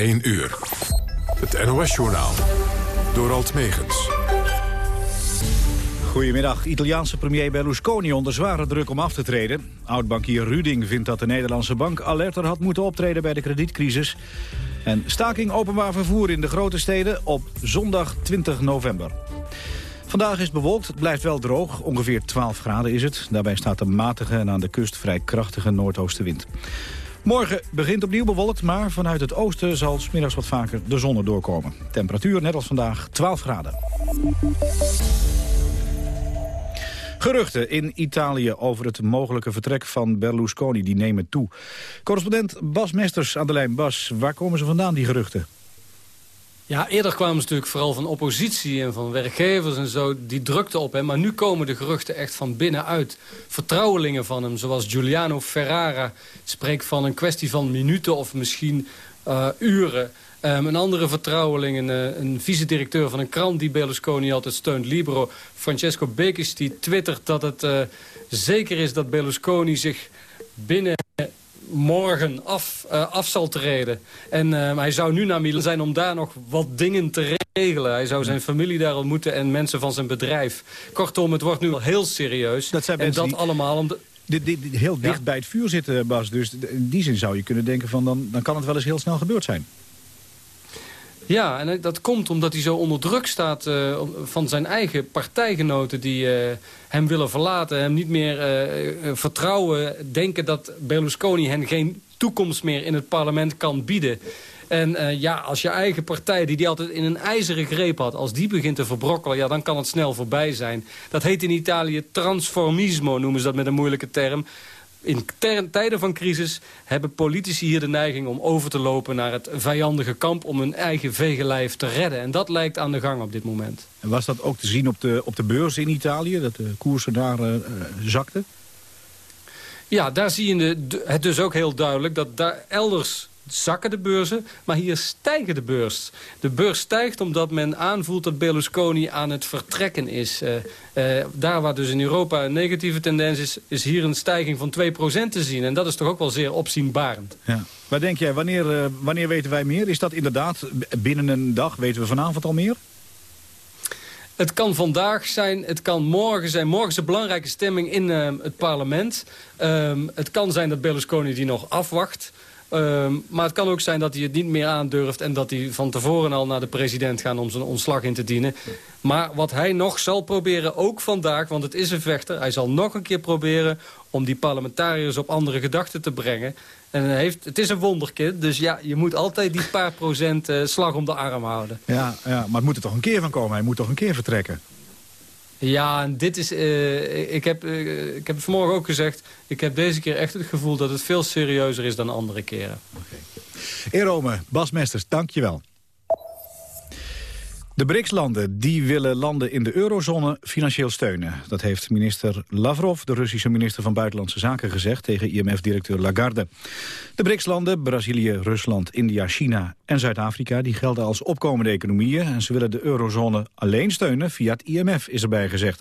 1 uur. Het NOS-journaal. Door Alt Megens. Goedemiddag. Italiaanse premier Berlusconi onder zware druk om af te treden. Oud-bankier Ruding vindt dat de Nederlandse bank alerter had moeten optreden bij de kredietcrisis. En staking openbaar vervoer in de grote steden op zondag 20 november. Vandaag is bewolkt, het blijft wel droog. Ongeveer 12 graden is het. Daarbij staat een matige en aan de kust vrij krachtige noordoostenwind. Morgen begint opnieuw bewolkt, maar vanuit het oosten zal smiddags wat vaker de zon doorkomen. Temperatuur net als vandaag 12 graden. Geruchten in Italië over het mogelijke vertrek van Berlusconi die nemen toe. Correspondent Bas Mesters aan de lijn. Bas, waar komen ze vandaan, die geruchten? Ja, eerder kwamen ze natuurlijk vooral van oppositie en van werkgevers en zo. Die drukte op hem. Maar nu komen de geruchten echt van binnenuit. Vertrouwelingen van hem, zoals Giuliano Ferrara... spreekt van een kwestie van minuten of misschien uh, uren. Um, een andere vertrouweling, een, uh, een vice-directeur van een krant... die Berlusconi altijd steunt, Libero, Francesco Bekes... die twittert dat het uh, zeker is dat Berlusconi zich binnen morgen af, uh, af zal treden. En uh, hij zou nu naar Milan zijn om daar nog wat dingen te regelen. Hij zou zijn familie daar ontmoeten en mensen van zijn bedrijf. Kortom, het wordt nu al heel serieus. Dat zijn en dat allemaal om de... Dit, dit, dit heel dicht ja. bij het vuur zitten, Bas. Dus in die zin zou je kunnen denken van... Dan, dan kan het wel eens heel snel gebeurd zijn. Ja, en dat komt omdat hij zo onder druk staat uh, van zijn eigen partijgenoten... die uh, hem willen verlaten, hem niet meer vertrouwen... denken dat Berlusconi hen geen toekomst meer in het parlement kan bieden. En ja, als je eigen partij, die die altijd in een ijzeren greep had... als die begint te verbrokkelen, ja, dan kan het snel voorbij zijn. Dat heet in Italië transformismo, noemen ze dat met een moeilijke term in tijden van crisis hebben politici hier de neiging om over te lopen naar het vijandige kamp om hun eigen vegenlijf te redden. En dat lijkt aan de gang op dit moment. En was dat ook te zien op de, op de beurs in Italië, dat de koersen daar uh, zakten? Ja, daar zie je het dus ook heel duidelijk dat daar elders zakken de beurzen, maar hier stijgen de beurs. De beurs stijgt omdat men aanvoelt dat Berlusconi aan het vertrekken is. Uh, uh, daar waar dus in Europa een negatieve tendens is... is hier een stijging van 2% te zien. En dat is toch ook wel zeer opzienbarend. Ja. Waar denk jij, wanneer, uh, wanneer weten wij meer? Is dat inderdaad binnen een dag? Weten we vanavond al meer? Het kan vandaag zijn, het kan morgen zijn. Morgen is een belangrijke stemming in het parlement. Um, het kan zijn dat Berlusconi die nog afwacht... Um, maar het kan ook zijn dat hij het niet meer aandurft... en dat hij van tevoren al naar de president gaat om zijn ontslag in te dienen. Maar wat hij nog zal proberen, ook vandaag, want het is een vechter... hij zal nog een keer proberen om die parlementariërs op andere gedachten te brengen. En heeft, het is een wonderkind, dus ja, je moet altijd die paar procent uh, slag om de arm houden. Ja, ja, maar het moet er toch een keer van komen, hij moet toch een keer vertrekken? Ja, en dit is... Uh, ik, heb, uh, ik heb het vanmorgen ook gezegd... ik heb deze keer echt het gevoel dat het veel serieuzer is dan andere keren. Okay. In Rome, Bas Mesters, dank je wel. De BRICS-landen die willen landen in de eurozone financieel steunen. Dat heeft minister Lavrov, de Russische minister van Buitenlandse Zaken, gezegd tegen IMF-directeur Lagarde. De BRICS-landen, Brazilië, Rusland, India, China en Zuid-Afrika, die gelden als opkomende economieën en ze willen de eurozone alleen steunen via het IMF, is erbij gezegd.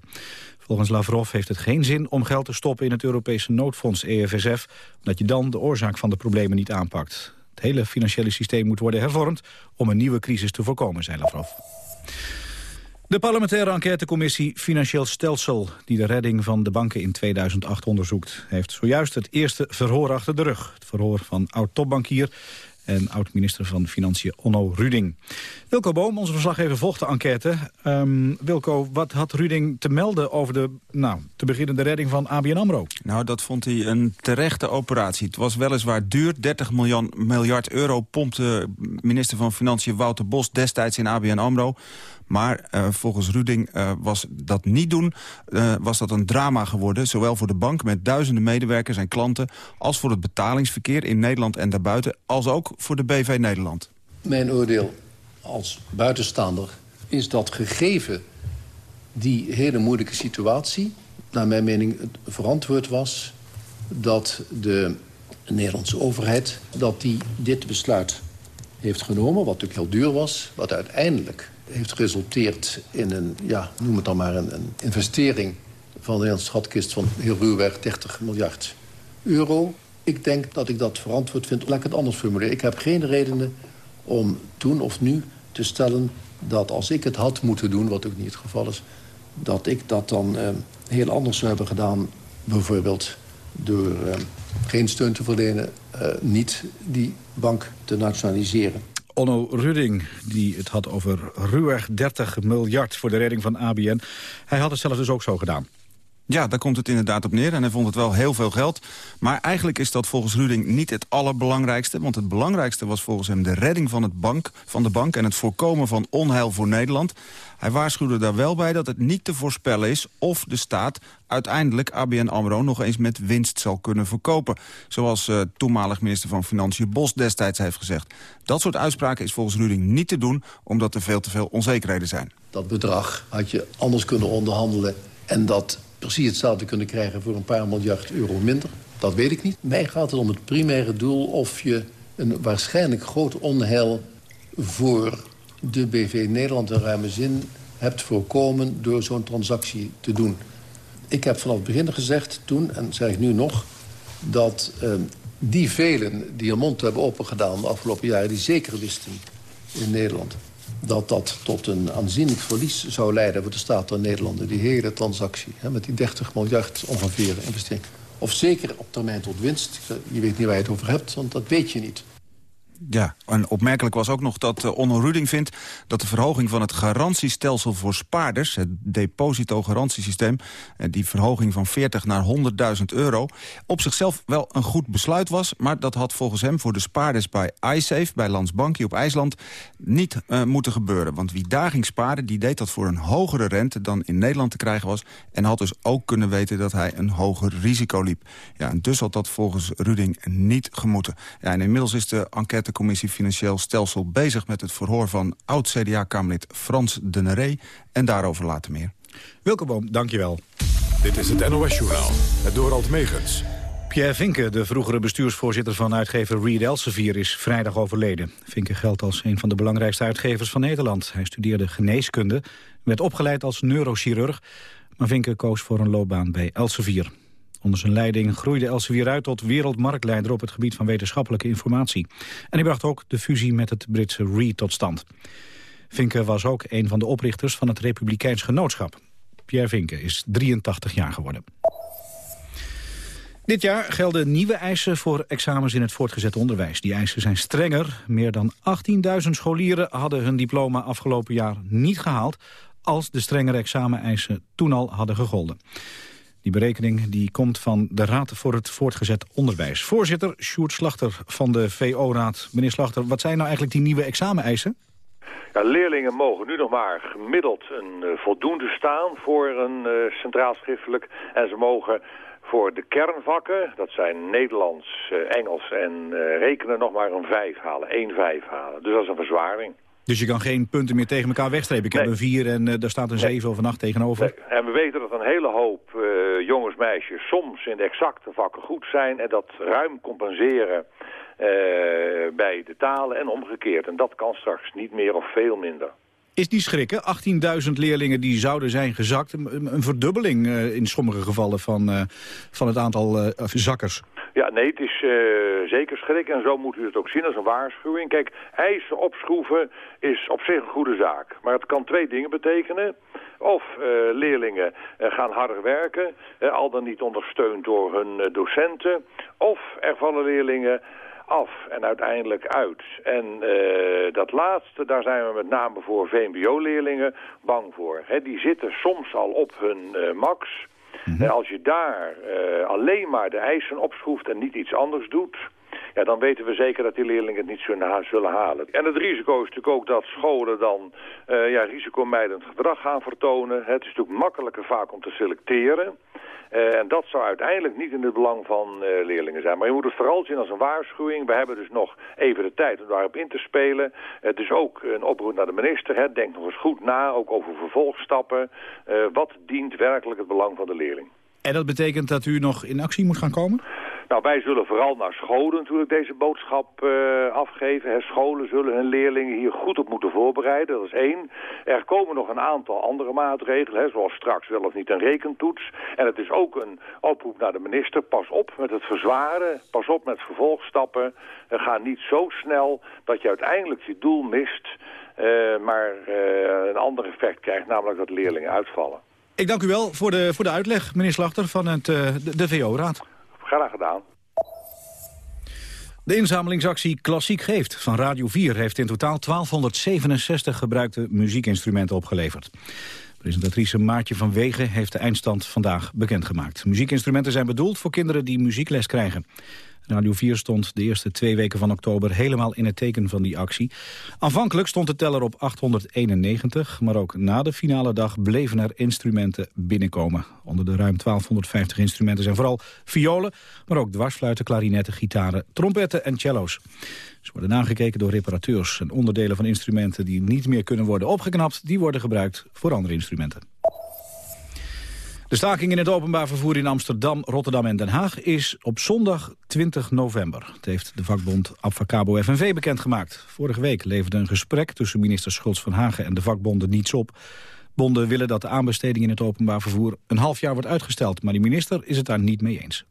Volgens Lavrov heeft het geen zin om geld te stoppen in het Europese noodfonds EFSF, omdat je dan de oorzaak van de problemen niet aanpakt. Het hele financiële systeem moet worden hervormd om een nieuwe crisis te voorkomen, zei Lavrov. De parlementaire enquêtecommissie Financieel Stelsel... die de redding van de banken in 2008 onderzoekt... heeft zojuist het eerste verhoor achter de rug. Het verhoor van oud-topbankier en oud-minister van Financiën Onno Ruding. Wilco Boom, onze verslaggever, volgt de enquête. Um, Wilco, wat had Ruding te melden over de nou, te beginnen de redding van ABN AMRO? Nou, dat vond hij een terechte operatie. Het was weliswaar duur, 30 miljoen, miljard euro pompte minister van Financiën Wouter Bos destijds in ABN AMRO. Maar uh, volgens Ruding uh, was dat niet doen, uh, was dat een drama geworden. Zowel voor de bank met duizenden medewerkers en klanten... als voor het betalingsverkeer in Nederland en daarbuiten... als ook voor de BV Nederland. Mijn oordeel als buitenstaander is dat gegeven die hele moeilijke situatie... naar mijn mening het verantwoord was dat de Nederlandse overheid... dat die dit besluit heeft genomen, wat natuurlijk heel duur was... wat uiteindelijk heeft geresulteerd in een, ja, noem het dan maar, een, een investering van de Nederlandse schatkist van heel ruwweg 30 miljard euro. Ik denk dat ik dat verantwoord vind. Laat ik het anders formuleren. Ik heb geen redenen om toen of nu te stellen dat als ik het had moeten doen, wat ook niet het geval is... dat ik dat dan uh, heel anders zou hebben gedaan. Bijvoorbeeld door uh, geen steun te verlenen, uh, niet die bank te nationaliseren. Onno Rudding, die het had over ruwweg 30 miljard voor de redding van ABN. Hij had het zelf dus ook zo gedaan. Ja, daar komt het inderdaad op neer. En hij vond het wel heel veel geld. Maar eigenlijk is dat volgens Ruding niet het allerbelangrijkste. Want het belangrijkste was volgens hem de redding van, het bank, van de bank... en het voorkomen van onheil voor Nederland. Hij waarschuwde daar wel bij dat het niet te voorspellen is... of de staat uiteindelijk ABN AMRO nog eens met winst zal kunnen verkopen. Zoals uh, toenmalig minister van Financiën Bos destijds heeft gezegd. Dat soort uitspraken is volgens Ruding niet te doen... omdat er veel te veel onzekerheden zijn. Dat bedrag had je anders kunnen onderhandelen... en dat precies hetzelfde kunnen krijgen voor een paar miljard euro minder. Dat weet ik niet. Mij gaat het om het primaire doel of je een waarschijnlijk groot onheil voor de BV Nederland in ruime zin hebt voorkomen door zo'n transactie te doen. Ik heb vanaf het begin gezegd toen, en zeg ik nu nog... dat uh, die velen die hun mond hebben opengedaan de afgelopen jaren... die zeker wisten in Nederland dat dat tot een aanzienlijk verlies zou leiden... voor de staat van Nederland, die hele transactie. Hè, met die 30 miljard ongeveer investering. Of zeker op termijn tot winst. Je weet niet waar je het over hebt, want dat weet je niet. Ja, en opmerkelijk was ook nog dat uh, Onno Ruding vindt... dat de verhoging van het garantiestelsel voor spaarders... het depositogarantiesysteem, uh, die verhoging van 40 naar 100.000 euro... op zichzelf wel een goed besluit was... maar dat had volgens hem voor de spaarders bij iSafe... bij Landsbankie op IJsland, niet uh, moeten gebeuren. Want wie daar ging sparen, die deed dat voor een hogere rente... dan in Nederland te krijgen was... en had dus ook kunnen weten dat hij een hoger risico liep. Ja, en dus had dat volgens Ruding niet gemoeten. Ja, en inmiddels is de enquête de Commissie Financieel Stelsel bezig met het verhoor van oud-CDA-Kamerlid Frans de Neré. En daarover later meer. Wilke Boom, dankjewel. Dit is het NOS-journaal, het Dorald Megens. Pierre Vinke, de vroegere bestuursvoorzitter van uitgever Reed Elsevier, is vrijdag overleden. Vinke geldt als een van de belangrijkste uitgevers van Nederland. Hij studeerde geneeskunde, werd opgeleid als neurochirurg, maar Vinke koos voor een loopbaan bij Elsevier. Onder zijn leiding groeide Elsevier uit tot wereldmarktleider op het gebied van wetenschappelijke informatie. En hij bracht ook de fusie met het Britse REIT tot stand. Vinke was ook een van de oprichters van het Republikeins Genootschap. Pierre Vinke is 83 jaar geworden. Dit jaar gelden nieuwe eisen voor examens in het voortgezet onderwijs. Die eisen zijn strenger. Meer dan 18.000 scholieren hadden hun diploma afgelopen jaar niet gehaald... als de strengere exameneisen toen al hadden gegolden. Die berekening die komt van de Raad voor het Voortgezet Onderwijs. Voorzitter Sjoerd Slachter van de VO-raad. Meneer Slachter, wat zijn nou eigenlijk die nieuwe exameneisen? Ja, leerlingen mogen nu nog maar gemiddeld een uh, voldoende staan voor een uh, centraal schriftelijk. En ze mogen voor de kernvakken, dat zijn Nederlands, uh, Engels en rekenen, nog maar een 5 halen. 1 5 halen. Dus dat is een verzwaring. Dus je kan geen punten meer tegen elkaar wegstrepen. Ik heb een 4 en uh, daar staat een 7 nee. of een 8 tegenover. Nee. En we weten dat een hele hoop uh, jongens, meisjes soms in de exacte vakken goed zijn... en dat ruim compenseren uh, bij de talen en omgekeerd. En dat kan straks niet meer of veel minder. Is die schrikken? 18.000 leerlingen die zouden zijn gezakt. Een, een verdubbeling in sommige gevallen van, van het aantal zakkers. Ja, nee, het is uh, zeker schrik en zo moet u het ook zien als een waarschuwing. Kijk, eisen opschroeven is op zich een goede zaak. Maar het kan twee dingen betekenen. Of uh, leerlingen uh, gaan harder werken, al dan niet ondersteund door hun docenten. Of er vallen leerlingen af en uiteindelijk uit. En dat laatste, daar zijn we met name voor VMBO-leerlingen bang voor. Die zitten soms al op hun max. Mm als je daar uh, alleen maar de eisen opschroeft en niet iets anders doet... Ja, dan weten we zeker dat die leerlingen het niet zullen halen. En het risico is natuurlijk ook dat scholen dan uh, ja, risicomijdend gedrag gaan vertonen. Het is natuurlijk makkelijker vaak om te selecteren. Uh, en dat zou uiteindelijk niet in het belang van uh, leerlingen zijn. Maar je moet het vooral zien als een waarschuwing. We hebben dus nog even de tijd om daarop in te spelen. Het is ook een oproep naar de minister. Hè. Denk nog eens goed na, ook over vervolgstappen. Uh, wat dient werkelijk het belang van de leerling? En dat betekent dat u nog in actie moet gaan komen? Nou, wij zullen vooral naar scholen natuurlijk deze boodschap uh, afgeven. Scholen zullen hun leerlingen hier goed op moeten voorbereiden. Dat is één. Er komen nog een aantal andere maatregelen, hè, zoals straks wel of niet een rekentoets. En het is ook een oproep naar de minister. Pas op met het verzwaren. Pas op met vervolgstappen. Ga niet zo snel dat je uiteindelijk je doel mist... Uh, maar een ander effect krijgt, namelijk dat leerlingen uitvallen. Ik dank u wel voor de, voor de uitleg, meneer Slachter, van het, de, de VO-raad. Graag gedaan. De inzamelingsactie Klassiek Geeft van Radio 4 heeft in totaal 1267 gebruikte muziekinstrumenten opgeleverd. Presentatrice Maartje van Wegen heeft de eindstand vandaag bekendgemaakt. Muziekinstrumenten zijn bedoeld voor kinderen die muziekles krijgen. Radio 4 stond de eerste twee weken van oktober helemaal in het teken van die actie. Aanvankelijk stond de teller op 891, maar ook na de finale dag bleven er instrumenten binnenkomen. Onder de ruim 1250 instrumenten zijn vooral violen, maar ook dwarsfluiten, klarinetten, gitaren, trompetten en cello's. Ze worden nagekeken door reparateurs en onderdelen van instrumenten die niet meer kunnen worden opgeknapt, die worden gebruikt voor andere instrumenten. De staking in het openbaar vervoer in Amsterdam, Rotterdam en Den Haag is op zondag 20 november. Het heeft de vakbond Abfacabo FNV bekendgemaakt. Vorige week leverde een gesprek tussen minister Schultz van Hagen en de vakbonden niets op. Bonden willen dat de aanbesteding in het openbaar vervoer een half jaar wordt uitgesteld. Maar de minister is het daar niet mee eens.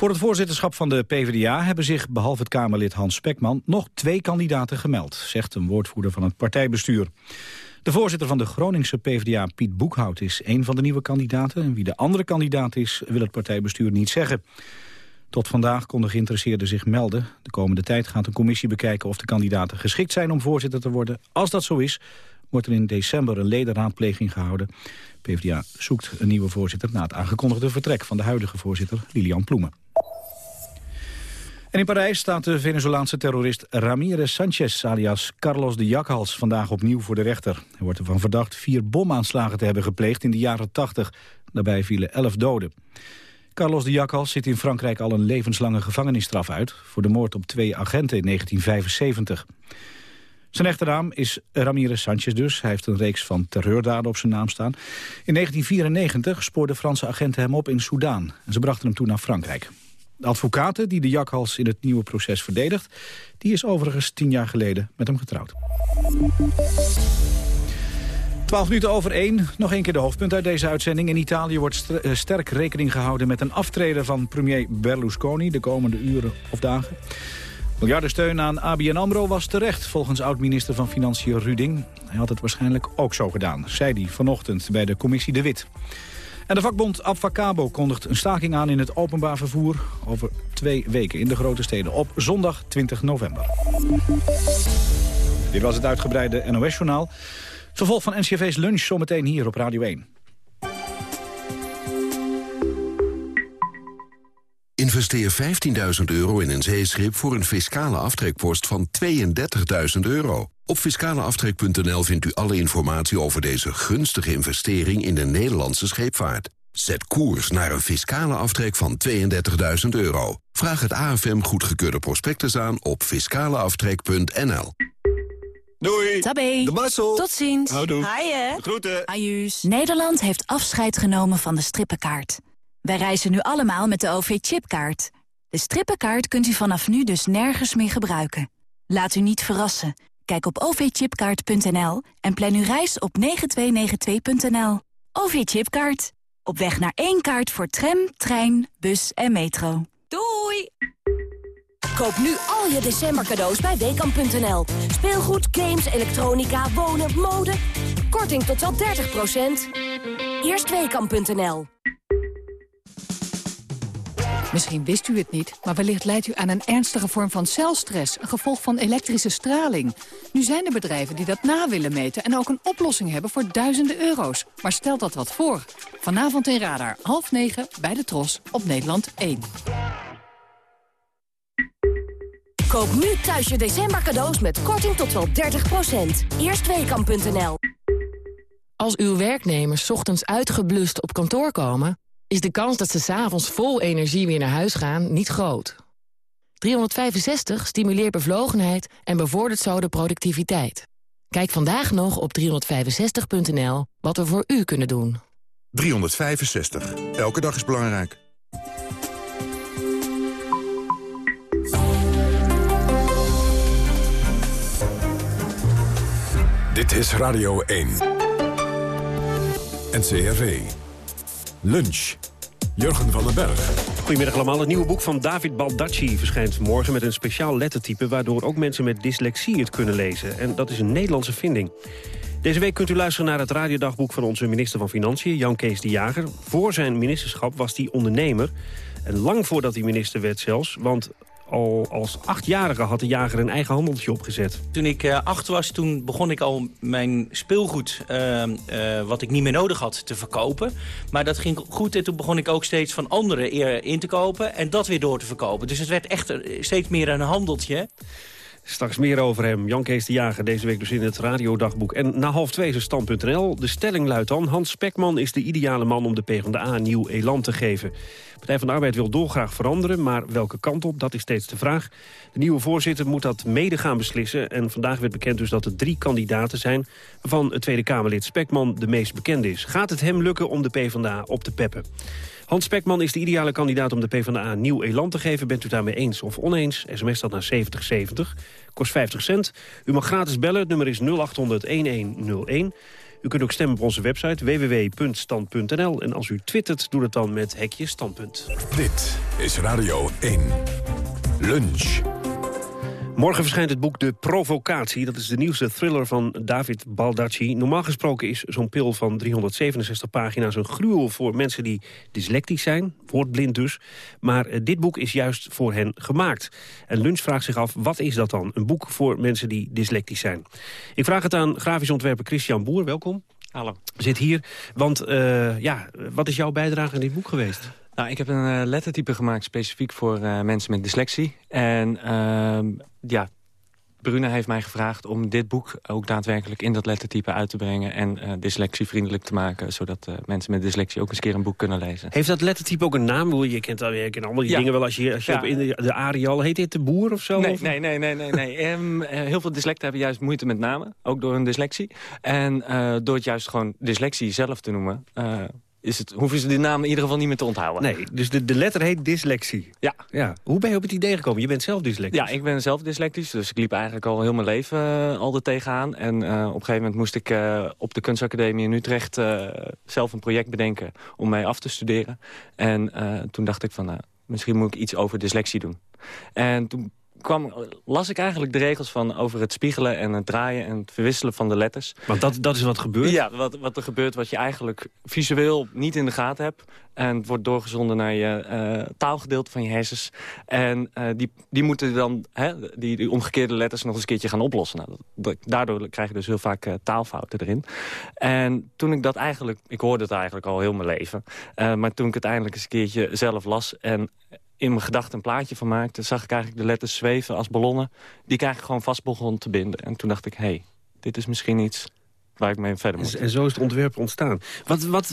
Voor het voorzitterschap van de PvdA hebben zich, behalve het Kamerlid Hans Spekman, nog twee kandidaten gemeld, zegt een woordvoerder van het partijbestuur. De voorzitter van de Groningse PvdA, Piet Boekhout, is een van de nieuwe kandidaten. En wie de andere kandidaat is, wil het partijbestuur niet zeggen. Tot vandaag konden geïnteresseerden zich melden. De komende tijd gaat een commissie bekijken of de kandidaten geschikt zijn om voorzitter te worden. Als dat zo is, wordt er in december een ledenraadpleging gehouden. PvdA zoekt een nieuwe voorzitter na het aangekondigde vertrek van de huidige voorzitter Lilian Ploemen. En in Parijs staat de Venezolaanse terrorist Ramirez Sanchez alias Carlos de Jakhals vandaag opnieuw voor de rechter. Hij wordt ervan verdacht vier bomaanslagen te hebben gepleegd in de jaren 80. Daarbij vielen elf doden. Carlos de Jakhals zit in Frankrijk al een levenslange gevangenisstraf uit... voor de moord op twee agenten in 1975. Zijn echte naam is Ramirez Sanchez dus. Hij heeft een reeks van terreurdaden op zijn naam staan. In 1994 spoorden Franse agenten hem op in Soudaan. En ze brachten hem toen naar Frankrijk. De advocate die de jakhals in het nieuwe proces verdedigt... die is overigens tien jaar geleden met hem getrouwd. 12 minuten over één. Nog een keer de hoofdpunt uit deze uitzending. In Italië wordt eh, sterk rekening gehouden met een aftreden van premier Berlusconi... de komende uren of dagen. Miljardensteun aan ABN AMRO was terecht, volgens oud-minister van Financiën Ruding. Hij had het waarschijnlijk ook zo gedaan, zei hij vanochtend bij de commissie De Wit. En de vakbond Abfacabo kondigt een staking aan in het openbaar vervoer... over twee weken in de grote steden op zondag 20 november. Dit was het uitgebreide NOS-journaal. Vervolg van NCV's lunch zometeen hier op Radio 1. Investeer 15.000 euro in een zeeschip voor een fiscale aftrekpost van 32.000 euro. Op fiscaleaftrek.nl vindt u alle informatie over deze gunstige investering in de Nederlandse scheepvaart. Zet koers naar een fiscale aftrek van 32.000 euro. Vraag het AFM goedgekeurde prospectus aan op fiscaleaftrek.nl. Doei. Tabé. De Marcel. Tot ziens. Houdoe. Haaien. Groeten. Ajuus. Nederland heeft afscheid genomen van de strippenkaart. Wij reizen nu allemaal met de OV-chipkaart. De strippenkaart kunt u vanaf nu dus nergens meer gebruiken. Laat u niet verrassen. Kijk op ovchipkaart.nl en plan uw reis op 9292.nl. OV-chipkaart. Op weg naar één kaart voor tram, trein, bus en metro. Doei! Koop nu al je december cadeaus bij Weekamp.nl. Speelgoed, games, elektronica, wonen, mode. Korting tot wel 30%. Eerst Weekamp.nl. Misschien wist u het niet, maar wellicht leidt u aan een ernstige vorm van celstress... een gevolg van elektrische straling. Nu zijn er bedrijven die dat na willen meten... en ook een oplossing hebben voor duizenden euro's. Maar stelt dat wat voor? Vanavond in Radar, half negen, bij de Tros, op Nederland 1. Koop nu thuis je december cadeaus met korting tot wel 30%. Eerstweekam.nl Als uw werknemers ochtends uitgeblust op kantoor komen is de kans dat ze s'avonds vol energie weer naar huis gaan niet groot. 365 stimuleert bevlogenheid en bevordert zo de productiviteit. Kijk vandaag nog op 365.nl wat we voor u kunnen doen. 365. Elke dag is belangrijk. Dit is Radio 1. NCRV. Lunch. Jurgen van den Berg. Goedemiddag allemaal. Het nieuwe boek van David Baldacci verschijnt morgen met een speciaal lettertype... waardoor ook mensen met dyslexie het kunnen lezen. En dat is een Nederlandse vinding. Deze week kunt u luisteren naar het radiodagboek van onze minister van Financiën, Jan Kees de Jager. Voor zijn ministerschap was hij ondernemer. En lang voordat hij minister werd zelfs, want al als achtjarige had de jager een eigen handeltje opgezet. Toen ik uh, acht was, toen begon ik al mijn speelgoed, uh, uh, wat ik niet meer nodig had, te verkopen. Maar dat ging goed en toen begon ik ook steeds van anderen in te kopen en dat weer door te verkopen. Dus het werd echt steeds meer een handeltje. Straks meer over hem. Jan Kees de Jager, deze week dus in het radiodagboek. En na half twee is stand.nl. De stelling luidt dan... Hans Spekman is de ideale man om de PvdA nieuw elan te geven. Partij van de Arbeid wil dolgraag veranderen, maar welke kant op, dat is steeds de vraag. De nieuwe voorzitter moet dat mede gaan beslissen. En vandaag werd bekend dus dat er drie kandidaten zijn... waarvan het Tweede Kamerlid Spekman de meest bekende is. Gaat het hem lukken om de PvdA op te peppen? Hans Spekman is de ideale kandidaat om de PvdA nieuw elan te geven. Bent u daarmee eens of oneens? SMS dat naar 7070. Kost 50 cent. U mag gratis bellen. Het nummer is 0800-1101. U kunt ook stemmen op onze website www.stand.nl. En als u twittert, doe het dan met hekje standpunt. Dit is Radio 1. Lunch. Morgen verschijnt het boek De Provocatie. Dat is de nieuwste thriller van David Baldacci. Normaal gesproken is zo'n pil van 367 pagina's een gruwel voor mensen die dyslectisch zijn. Woordblind dus. Maar uh, dit boek is juist voor hen gemaakt. En Lunch vraagt zich af, wat is dat dan? Een boek voor mensen die dyslectisch zijn. Ik vraag het aan grafisch ontwerper Christian Boer. Welkom. Hallo. Zit hier. Want uh, ja, wat is jouw bijdrage aan dit boek geweest? Nou, ik heb een uh, lettertype gemaakt specifiek voor uh, mensen met dyslexie. En uh, ja, Bruna heeft mij gevraagd om dit boek ook daadwerkelijk in dat lettertype uit te brengen... en uh, dyslexievriendelijk te maken, zodat uh, mensen met dyslexie ook eens keer een boek kunnen lezen. Heeft dat lettertype ook een naam? Je kent, je kent allemaal die ja. dingen wel als je, als je ja. op in de, de Arial... Heet dit de boer of zo? Nee, of? nee, nee. nee, nee, nee. um, heel veel dyslecten hebben juist moeite met namen, ook door hun dyslexie. En uh, door het juist gewoon dyslexie zelf te noemen is het, hoeven ze die naam in ieder geval niet meer te onthouden. Nee, dus de, de letter heet dyslexie. Ja. ja. Hoe ben je op het idee gekomen? Je bent zelf dyslectisch. Ja, ik ben zelf dyslectisch. Dus ik liep eigenlijk al heel mijn leven uh, al er tegenaan. En uh, op een gegeven moment moest ik uh, op de kunstacademie in Utrecht... zelf een project bedenken om mij af te studeren. En toen dacht ik van, nou, misschien moet ik iets over dyslexie doen. En toen kwam, las ik eigenlijk de regels van over het spiegelen en het draaien en het verwisselen van de letters. Want dat, dat is wat gebeurt? Ja, wat, wat er gebeurt wat je eigenlijk visueel niet in de gaten hebt. En het wordt doorgezonden naar je uh, taalgedeelte van je hersens. En uh, die, die moeten dan hè, die, die omgekeerde letters nog eens een keertje gaan oplossen. Nou, dat, daardoor krijg je dus heel vaak uh, taalfouten erin. En toen ik dat eigenlijk, ik hoorde het eigenlijk al heel mijn leven. maar toen ik het eindelijk eens een keertje zelf las en in mijn gedachten een plaatje van maakte... zag ik eigenlijk de letters zweven als ballonnen... die ik eigenlijk gewoon vast begon te binden. En toen dacht ik, hé, hey, dit is misschien iets waar ik mee verder moet. En zo is het ontwerp ontstaan. Wat, wat,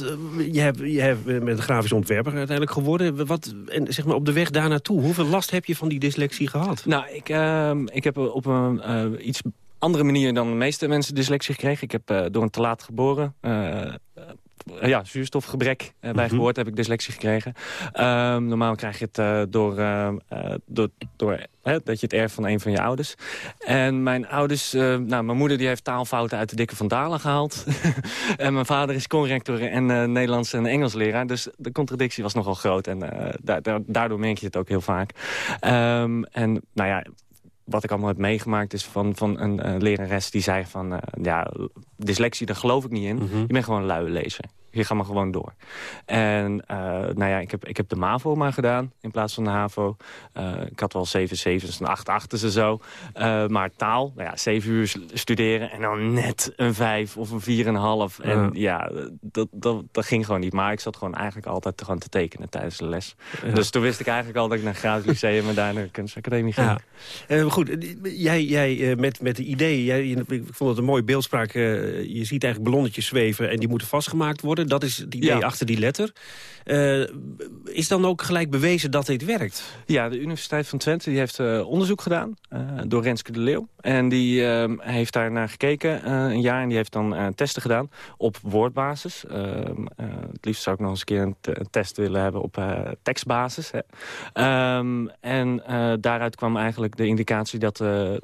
je, hebt, je hebt met een grafisch ontwerper uiteindelijk geworden. Wat, en zeg maar op de weg daar naartoe, hoeveel last heb je van die dyslexie gehad? Nou, ik, uh, ik heb op een uh, iets andere manier dan de meeste mensen dyslexie gekregen. Ik heb uh, door een te laat geboren ja, zuurstofgebrek uh, bij mm -hmm. geboorte heb ik dyslexie gekregen. Um, normaal krijg je het uh, door, uh, door, door dat je het erft van een van je ouders. En mijn ouders, nou, mijn moeder die heeft taalfouten uit de dikke van Dalen gehaald. en mijn vader is conrector en Nederlands en Engels leraar. Dus de contradictie was nogal groot. En da da daardoor merk je het ook heel vaak. Um, en nou ja, wat ik allemaal heb meegemaakt is van, van een uh, lerares die zei van... Uh, ja, dyslexie, daar geloof ik niet in. Mm -hmm. Je bent gewoon een luie lezer. Je gaat maar gewoon door. En uh, nou ja, ik heb, ik heb de MAVO maar gedaan in plaats van de HAVO. ik had wel 7 zevens en 8 achters en zo. maar taal, nou ja, 7 uur studeren en dan net een 5 of een 4,5. En ja, dat, dat, dat ging gewoon niet. Maar ik zat gewoon eigenlijk altijd te, gewoon te tekenen tijdens de les. Ja. Dus toen wist ik eigenlijk al dat ik naar gratis lyceum en daar naar de kunstacademie ging. Ja. goed, jij, jij met, met de idee, jij, ik vond het een mooie beeldspraak. je ziet eigenlijk ballonnetjes zweven en die moeten vastgemaakt worden Dat is het idee achter die letter. Uh, is dan ook gelijk bewezen dat dit werkt? Ja, de Universiteit van Twente die heeft uh, onderzoek gedaan uh, door Renske de Leeuw. En die ehm, heeft daar naar gekeken een jaar en die heeft dan testen gedaan op woordbasis. Ehm, het liefst zou ik nog eens een keer een, een test willen hebben op tekstbasis. Hè. Um, en daaruit kwam eigenlijk de indicatie dat,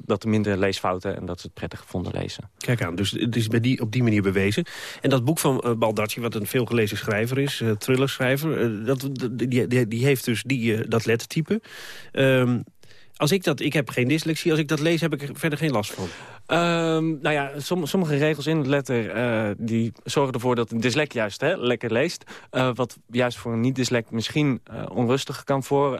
dat er minder leesfouten en dat ze het prettig vonden lezen. Kijk aan, dus het is bij die, op die manier bewezen. En dat boek van uh, Baldacci, wat een veelgelezen schrijver is, thrillerschrijver... Uh, dat, die, die, heeft dus die, dat lettertype. Um, als ik dat, ik heb geen dyslexie, als ik dat lees heb ik er verder geen last van. Um, nou ja, sommige regels in het letter uh, die zorgen ervoor dat een dyslect juist hè, lekker leest. Uh, wat juist voor een niet-dyslect misschien uh, onrustig kan voor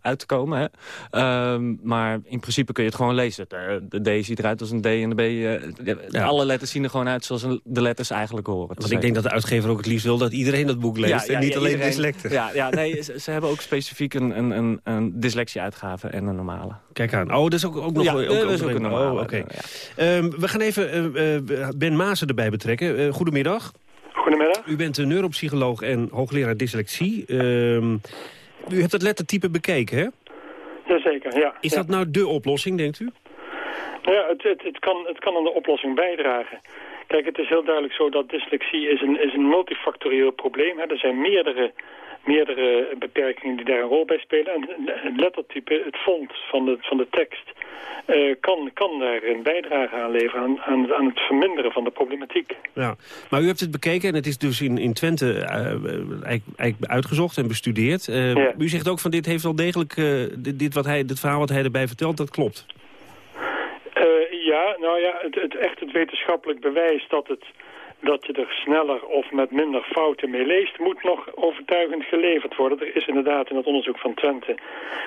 uitkomen. Hè. Um, maar in principe kun je het gewoon lezen. De, de D ziet eruit als een D en de B. Ja. Alle letters zien er gewoon uit zoals de letters eigenlijk horen. Want ik denk dat de uitgever ook het liefst wil dat iedereen dat boek leest. Ja, en niet alleen dyslecten. Ja, ja nee, ze, ze, hebben ook specifiek een, een, een, een dyslexie-uitgave en een normale. Kijk aan. Oh, dat is ook, ook nog... Ja, ook, dat is ook een normale. Oh, okay. Um, we gaan even uh, Ben Maasen erbij betrekken. Uh, goedemiddag. Goedemiddag. U bent een neuropsycholoog en hoogleraar dyslexie. Um, u hebt het lettertype bekeken, hè? Jazeker, ja. Is ja. dat nou de oplossing, denkt u? Nou ja, het, het, het, kan, het kan aan de oplossing bijdragen. Kijk, het is heel duidelijk zo dat dyslexie is een, is een multifactorieel probleem is. Er zijn meerdere meerdere beperkingen die daar een rol bij spelen. En het lettertype, het font van de, van de tekst, uh, kan, kan daar een bijdrage aan leveren aan, aan, aan, het verminderen van de problematiek. Ja, maar u hebt het bekeken en het is dus in, in Twente uh, eigenlijk, eigenlijk uitgezocht en bestudeerd. Uh, ja. U zegt ook van dit heeft wel degelijk, dit, dit, wat hij, dit verhaal wat hij erbij vertelt, dat klopt. ja, nou ja, het, het echt het wetenschappelijk bewijs dat het dat je er sneller of met minder fouten mee leest, moet nog overtuigend geleverd worden. Er is inderdaad in het onderzoek van Twente,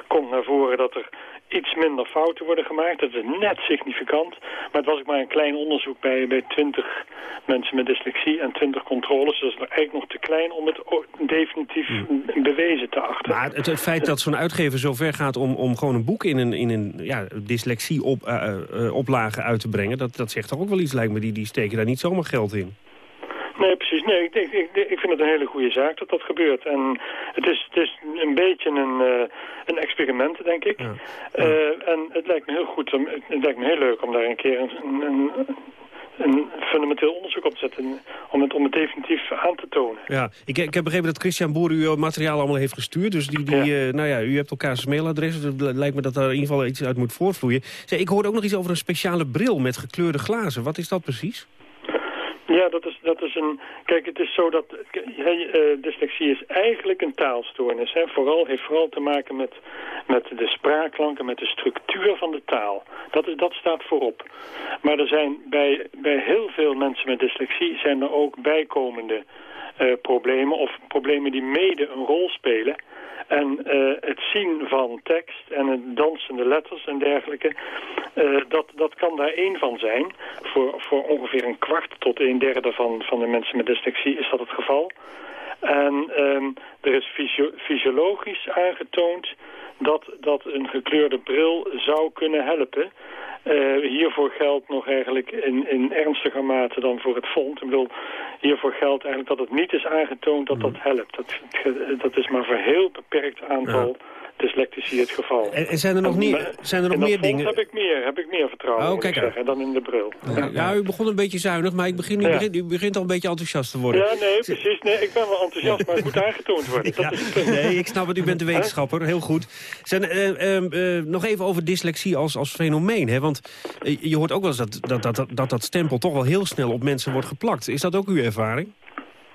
komt naar voren dat er iets minder fouten worden gemaakt. Dat is net significant. Maar het was ook maar een klein onderzoek bij, bij 20 mensen met dyslexie en 20 controles. Dus dat is eigenlijk nog te klein om het definitief hmm. bewezen te achten. Maar het, het feit dat zo'n uitgever zo ver gaat om, om gewoon een boek in een, in een ja, dyslexie op, uh, uh, oplage uit te brengen... Dat, dat zegt toch ook wel iets, lijkt me. Die, die steken daar niet zomaar geld in. Nee, precies. Nee, ik, ik, ik, ik, vind het een hele goede zaak dat dat gebeurt. En het is, het is een beetje een, uh, een experiment, denk ik. Ja. Uh, en het lijkt me heel goed, om, het lijkt me heel leuk om daar een keer een, een, een fundamenteel onderzoek op te zetten... om het, om het definitief aan te tonen. Ja, ik, ik heb begrepen dat Christian Boer uw materiaal allemaal heeft gestuurd. Dus die, die, ja. Uh, nou ja, u hebt elkaars mailadres. Dus het lijkt me dat daar in ieder geval iets uit moet voortvloeien. Zeg, ik hoorde ook nog iets over een speciale bril met gekleurde glazen. Wat is dat precies? Ja, dat is, dat is een... Kijk, het is zo dat... Uh, dyslexie is eigenlijk een taalstoornis. Hè. Vooral, heeft vooral te maken met, met de spraakklanken, met de structuur van de taal. Dat, is, dat staat voorop. Maar er zijn bij, bij heel veel mensen met dyslexie... zijn er ook bijkomende uh, problemen... of problemen die mede een rol spelen... En uh, het zien van tekst en het dansende letters en dergelijke, uh, dat, dat kan daar één van zijn. Voor, voor ongeveer een kwart tot een derde van, van de mensen met dyslexie is dat het geval. En um, er is fysio fysiologisch aangetoond dat, dat een gekleurde bril zou kunnen helpen. Uh, hiervoor geldt nog eigenlijk in, in ernstiger mate dan voor het fond. Ik bedoel, hiervoor geldt eigenlijk dat het niet is aangetoond dat dat mm. helpt. Dat, dat is maar voor een heel beperkt aantal... Ja dyslectici het geval. En, zijn er nog, niet, zijn er nog meer dingen? heb ik meer, heb ik meer vertrouwen oh, kijk zeggen, dan in de bril. Ja, ja, u begon een beetje zuinig, maar ik begin, u, begint, u begint al een beetje enthousiast te worden. Ja, nee, precies. Nee, ik ben wel enthousiast, maar het moet aangetoond worden. Dat is nee, ik snap het, u bent de wetenschapper, heel goed. Zijn, uh, uh, uh, nog even over dyslexie als, als fenomeen, hè? want je hoort ook wel eens dat dat, dat, dat dat stempel toch wel heel snel op mensen wordt geplakt. Is dat ook uw ervaring?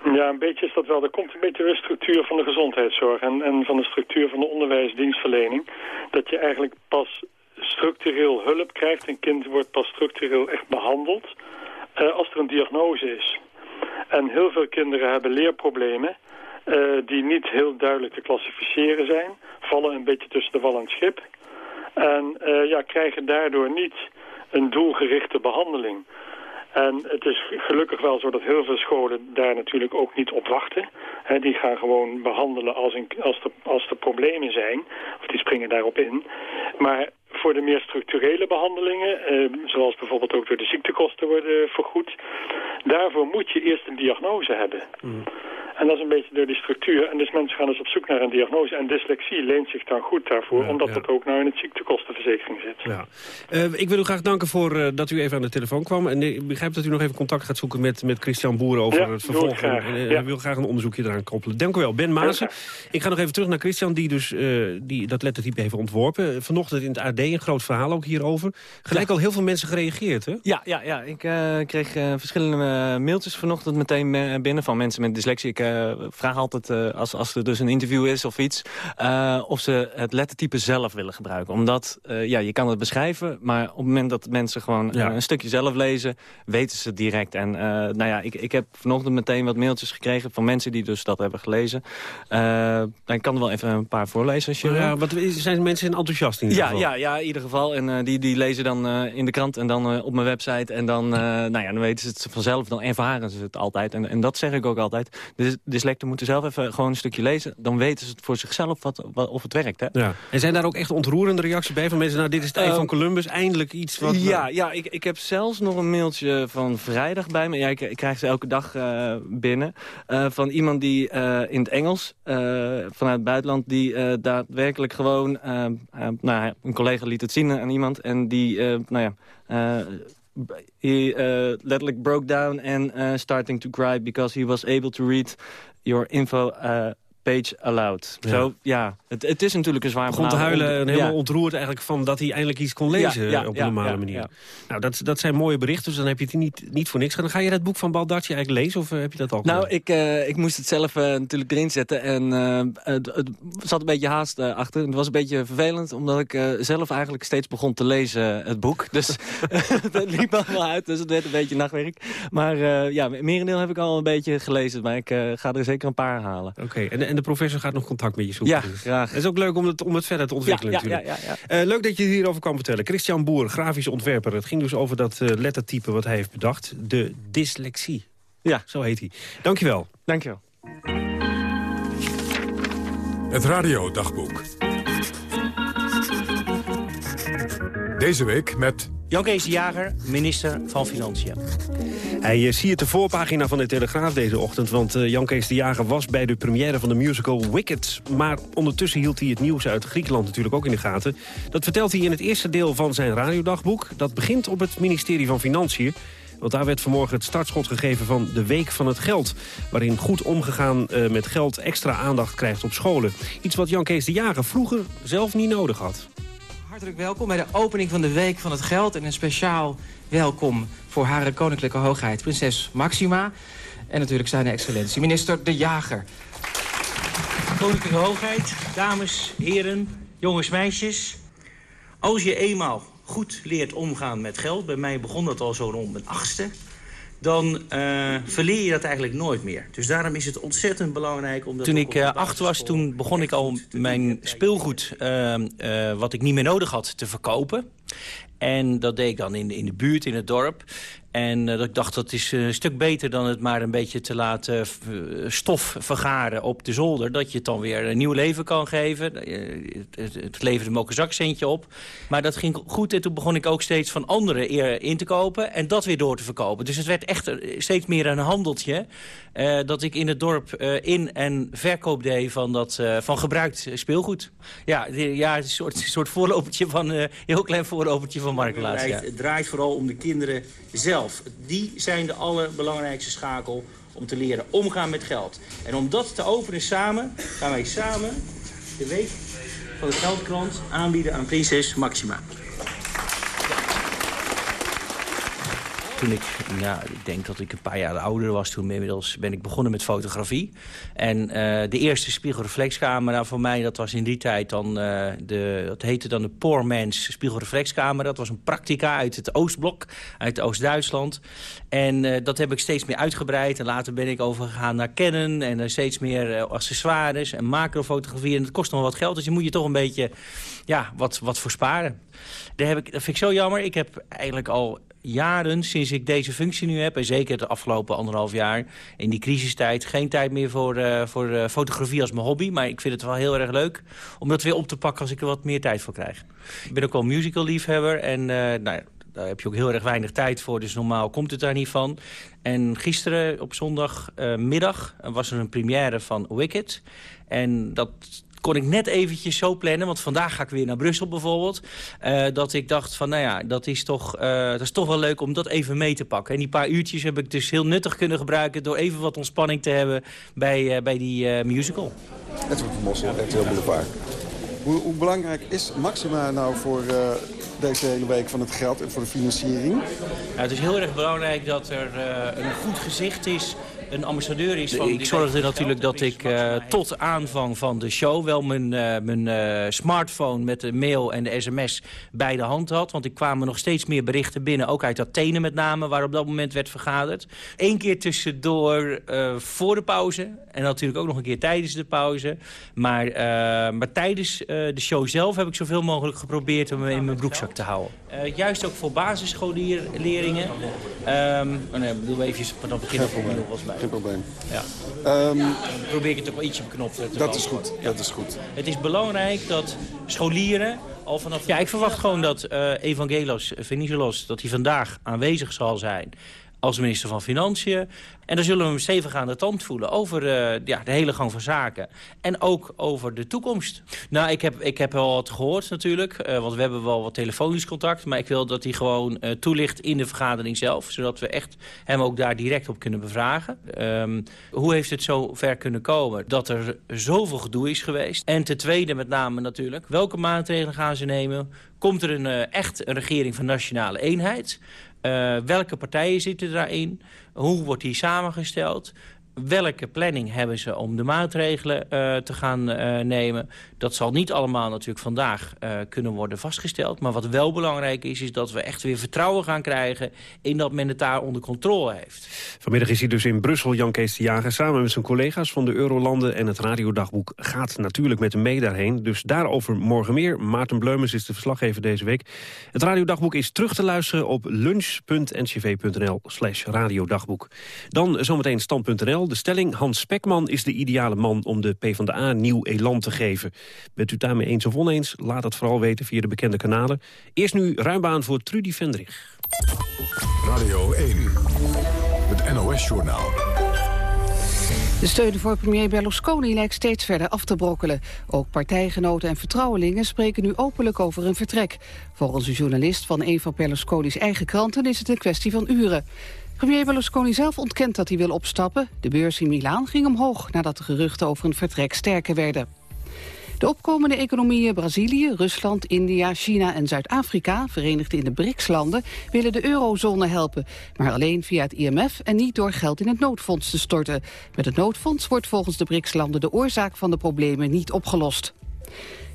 Ja, een beetje is dat wel. Er komt een beetje de structuur van de gezondheidszorg en, en van de structuur van de onderwijsdienstverlening. Dat je eigenlijk pas structureel hulp krijgt. Een kind wordt pas structureel echt behandeld uh, als er een diagnose is. En heel veel kinderen hebben leerproblemen uh, die niet heel duidelijk te klassificeren zijn. Vallen een beetje tussen de wal en het schip. En uh, ja, krijgen daardoor niet een doelgerichte behandeling. En het is gelukkig wel zo dat heel veel scholen daar natuurlijk ook niet op wachten. He, die gaan gewoon behandelen als, een, als, er, als er problemen zijn. Of die springen daarop in. Maar voor de meer structurele behandelingen, eh, zoals bijvoorbeeld ook door de ziektekosten worden vergoed, daarvoor moet je eerst een diagnose hebben. Mm. En dat is een beetje door die structuur. En dus mensen gaan dus op zoek naar een diagnose. En dyslexie leent zich dan goed daarvoor, omdat ja. dat ook nou in het ziektekostenverzekering zit. Ja. Eh, ik wil u graag danken voor eh, dat u even aan de telefoon kwam. En ik begrijp dat u nog even contact gaat zoeken met, met Christian Boeren over het vervolg. En, eh, wil graag een onderzoekje eraan koppelen. Dank u wel. Ben Maassen. Ik ga nog even terug naar Christian, die dus eh, die dat lettertype heeft ontworpen. Vanochtend in het AD een groot verhaal ook hierover. Gelijk al heel veel mensen gereageerd, hè? Ja, ja, ja. ik eh, kreeg eh, verschillende eh, mailtjes vanochtend meteen binnen van mensen met dyslexie. Ik vraag altijd, als, als er dus een interview is of iets, of ze het lettertype zelf willen gebruiken. Omdat, ja, je kan het beschrijven, maar op het moment dat mensen gewoon Ja. een stukje zelf lezen, weten ze het direct. En nou ja, ik, ik heb vanochtend meteen wat mailtjes gekregen van mensen die dus dat hebben gelezen. Ik kan er wel even een paar voorlezen als je wil. Ja, wat, zijn mensen enthousiast in ieder Ja, geval? ja, ja, in ieder geval. En eh, die, die lezen dan eh, in de krant en dan eh, op mijn website. En dan, nou ja, dan weten ze het vanzelf. Dan ervaren ze het altijd. En, en dat zeg ik ook altijd. De dyslecten moeten zelf even gewoon een stukje lezen. Dan weten ze het voor zichzelf wat, wat, of het werkt. Hè? Ja. En zijn daar ook echt ontroerende reacties bij van mensen? Nou, dit is het eind van Columbus, eindelijk iets wat... Ja, ja ik, ik heb zelfs nog een mailtje van vrijdag bij me. Ja, ik, ik krijg ze elke dag binnen. van iemand die in het Engels, vanuit het buitenland... die daadwerkelijk gewoon... nou, een collega liet het zien aan iemand. En die, eh, nou ja... eh, he eh, letterlijk broke down and starting to cry... because he was able to read your info... page aloud. Ja. Zo, ja. Het, het is natuurlijk een zwaar begon te huilen en Ja. helemaal ontroerd eigenlijk van dat hij eindelijk iets kon lezen Ja, op een normale manier. Nou, dat, dat zijn mooie berichten, dus dan heb je het niet, niet voor niks gedaan. Ga je dat boek van Baldacci eigenlijk lezen of eh, heb je dat al Nou, ik, eh, ik moest het zelf eh, natuurlijk erin zetten. En het, het zat een beetje haast achter. Het was een beetje vervelend, omdat ik zelf eigenlijk steeds begon te lezen, het boek. Dus dat liep allemaal uit, dus het werd een beetje nachtwerk. Maar ja, merendeel heb ik al een beetje gelezen. Maar ik ga er zeker een paar halen. Oké, en, en de professor gaat nog contact met je zoeken. Ja, dus. graag. Het is ook leuk om het, om het verder te ontwikkelen Ja, ja, natuurlijk. ja, ja, Eh, leuk dat je hierover kan vertellen. Christian Boer, grafisch ontwerper. Het ging dus over dat eh, lettertype wat hij heeft bedacht. De dyslexie. Ja. Zo heet hij. Dankjewel. Dankjewel. Het radiodagboek. Deze week met... Jan Kees de Jager, minister van Financiën. Hij uh, zie het de voorpagina van de Telegraaf deze ochtend... want uh, Jan Kees de Jager was bij de première van de musical Wicked. Maar ondertussen hield hij het nieuws uit Griekenland natuurlijk ook in de gaten. Dat vertelt hij in het eerste deel van zijn radiodagboek. Dat begint op het ministerie van Financiën. Want daar werd vanmorgen het startschot gegeven van de Week van het Geld. Waarin goed omgegaan uh, met geld extra aandacht krijgt op scholen. Iets wat Jan Kees de Jager vroeger zelf niet nodig had. Hartelijk welkom bij de opening van de Week van het Geld. En een speciaal welkom voor Hare Koninklijke Hoogheid, prinses Maxima. En natuurlijk zijn excellentie, minister De Jager. Koninklijke Hoogheid, dames, heren, jongens, meisjes. Als je eenmaal goed leert omgaan met geld... bij mij begon dat al zo rond mijn achtste... dan uh, verleer je dat eigenlijk nooit meer. Dus daarom is het ontzettend belangrijk... om dat toen ik uh, acht was, toen begon ik al mijn speelgoed... Uh, wat ik niet meer nodig had, te verkopen. En dat deed ik dan in, in de buurt, in het dorp. En uh, ik dacht, dat is een stuk beter dan het maar een beetje te laten uh, stof vergaren op de zolder. Dat je het dan weer een nieuw leven kan geven. Het, het leverde me ook een zakcentje op. Maar dat ging goed en toen begon ik ook steeds van anderen eer in te kopen. En dat weer door te verkopen. Dus het werd echt steeds meer een handeltje. Uh, dat ik in het dorp in- en verkoop deed van, dat, van gebruikt speelgoed. Ja, ja een soort, soort voorlopertje van, een heel klein voorlopertje van marktplaats. Ja. Het draait vooral om de kinderen zelf. Die zijn de allerbelangrijkste schakel om te leren omgaan met geld. En om dat te openen samen, gaan wij samen de week van de geldkrant aanbieden aan prinses Maxima. Toen ik, ja, ik denk dat ik een paar jaar ouder was, toen inmiddels ben ik begonnen met fotografie. En uh, de eerste spiegelreflexcamera voor mij, dat was in die tijd dan, uh, de, dat heette dan de Poor Man's spiegelreflexcamera. Dat was een practica uit het Oostblok, uit Oost-Duitsland. En uh, dat heb ik steeds meer uitgebreid. En later ben ik overgegaan naar Canon en steeds meer accessoires en macrofotografie. En dat kost nog wat geld, dus je moet je toch een beetje ja, wat, wat voor sparen. Daar heb ik, dat vind ik zo jammer. Ik heb eigenlijk al jaren, sinds ik deze functie nu heb... en zeker de afgelopen anderhalf jaar, in die crisistijd... geen tijd meer voor, uh, voor uh, fotografie als mijn hobby. Maar ik vind het wel heel erg leuk om dat weer op te pakken... als ik er wat meer tijd voor krijg. Ik ben ook wel musical-liefhebber en uh, nou daar heb je ook heel erg weinig tijd voor, dus normaal komt het daar niet van. En gisteren op zondagmiddag was er een première van Wicked. En dat kon ik net eventjes zo plannen, want vandaag ga ik weer naar Brussel bijvoorbeeld. Uh, dat ik dacht van, nou ja, dat is, toch, uh, dat is toch wel leuk om dat even mee te pakken. En die paar uurtjes heb ik dus heel nuttig kunnen gebruiken... door even wat ontspanning te hebben bij, uh, bij die musical. Het wordt Mossel, echt heel boulevard. Hoe, hoe, belangrijk is Maxima nou voor deze hele week van het geld en voor de financiering? Ja, het is heel erg belangrijk dat er een goed gezicht is een ambassadeur is van... Ik zorgde natuurlijk dat ik uh, tot aanvang van de show wel mijn, uh, mijn uh, smartphone met de mail en de sms bij de hand had. Want ik kwamen nog steeds meer berichten binnen, ook uit Athene met name, waar op dat moment werd vergaderd. Eén keer tussendoor voor de pauze en natuurlijk ook nog een keer tijdens de pauze. Maar, maar tijdens de show zelf heb ik zoveel mogelijk geprobeerd om me in mijn broekzak te houden. juist ook voor basisschoolleerlingen. Um, oh nee, bedoel even vanaf het begin volgens mij geen probleem. Ja. Um, probeer ik het ook wel ietsje beknopt te Dat is goed, ja. dat is goed. Het is belangrijk dat scholieren al vanaf... Ja, ik verwacht gewoon dat uh, Evangelos Venizelos, dat hij vandaag aanwezig zal zijn als minister van Financiën. En dan zullen we hem stevig aan de tand voelen over uh, ja, de hele gang van zaken. En ook over de toekomst. Nou, ik heb, ik heb wel wat gehoord natuurlijk. Uh, want we hebben wel wat telefonisch contact. Maar ik wil dat hij gewoon uh, toelicht in de vergadering zelf. Zodat we echt hem ook daar direct op kunnen bevragen. Um, hoe heeft het zo ver kunnen komen dat er zoveel gedoe is geweest? En ten tweede met name natuurlijk, welke maatregelen gaan ze nemen? Komt er een, echt een regering van nationale eenheid? Uh, welke partijen zitten daarin? Hoe wordt die samengesteld? Welke planning hebben ze om de maatregelen uh, te gaan uh, nemen? Dat zal niet allemaal natuurlijk vandaag uh, kunnen worden vastgesteld. Maar wat wel belangrijk is, is dat we echt weer vertrouwen gaan krijgen... in dat men het daar onder controle heeft. Vanmiddag is hij dus in Brussel, Jan Kees de Jager... samen met zijn collega's van de Eurolanden en het radiodagboek... gaat natuurlijk met hem mee daarheen. Dus daarover morgen meer. Maarten Bleumens is de verslaggever deze week. Het radiodagboek is terug te luisteren op lunch.ncv.nl slash radiodagboek. Dan zometeen stand.nl. De stelling Hans Spekman is de ideale man om de PvdA nieuw elan te geven. Bent u daarmee eens of oneens? Laat het vooral weten via de bekende kanalen. Eerst nu ruimbaan voor Trudy Vendrich. Radio 1, het NOS-journaal. De steun voor premier Berlusconi lijkt steeds verder af te brokkelen. Ook partijgenoten en vertrouwelingen spreken nu openlijk over een vertrek. Volgens een journalist van een van Berlusconi's eigen kranten is het een kwestie van uren. Premier Berlusconi zelf ontkent dat hij wil opstappen. De beurs in Milaan ging omhoog nadat de geruchten over een vertrek sterker werden. De opkomende economieën Brazilië, Rusland, India, China en Zuid-Afrika, verenigd in de BRICS-landen, willen de eurozone helpen. Maar alleen via het IMF en niet door geld in het noodfonds te storten. Met het noodfonds wordt volgens de BRICS-landen de oorzaak van de problemen niet opgelost.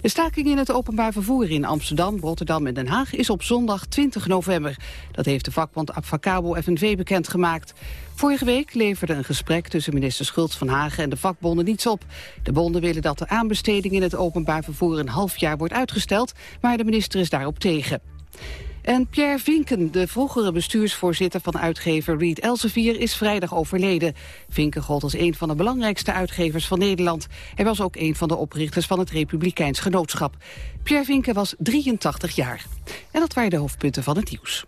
De staking in het openbaar vervoer in Amsterdam, Rotterdam en Den Haag is op zondag 20 november. Dat heeft de vakbond Abfacabo FNV bekendgemaakt. Vorige week leverde een gesprek tussen minister Schultz van Hagen en de vakbonden niets op. De bonden willen dat de aanbesteding in het openbaar vervoer een half jaar wordt uitgesteld, maar de minister is daarop tegen. En Pierre Vinken, de vroegere bestuursvoorzitter van uitgever Reed Elsevier, is vrijdag overleden. Vinken gold als een van de belangrijkste uitgevers van Nederland. Hij was ook een van de oprichters van het Republikeins Genootschap. Pierre Vinken was 83 jaar. En dat waren de hoofdpunten van het nieuws.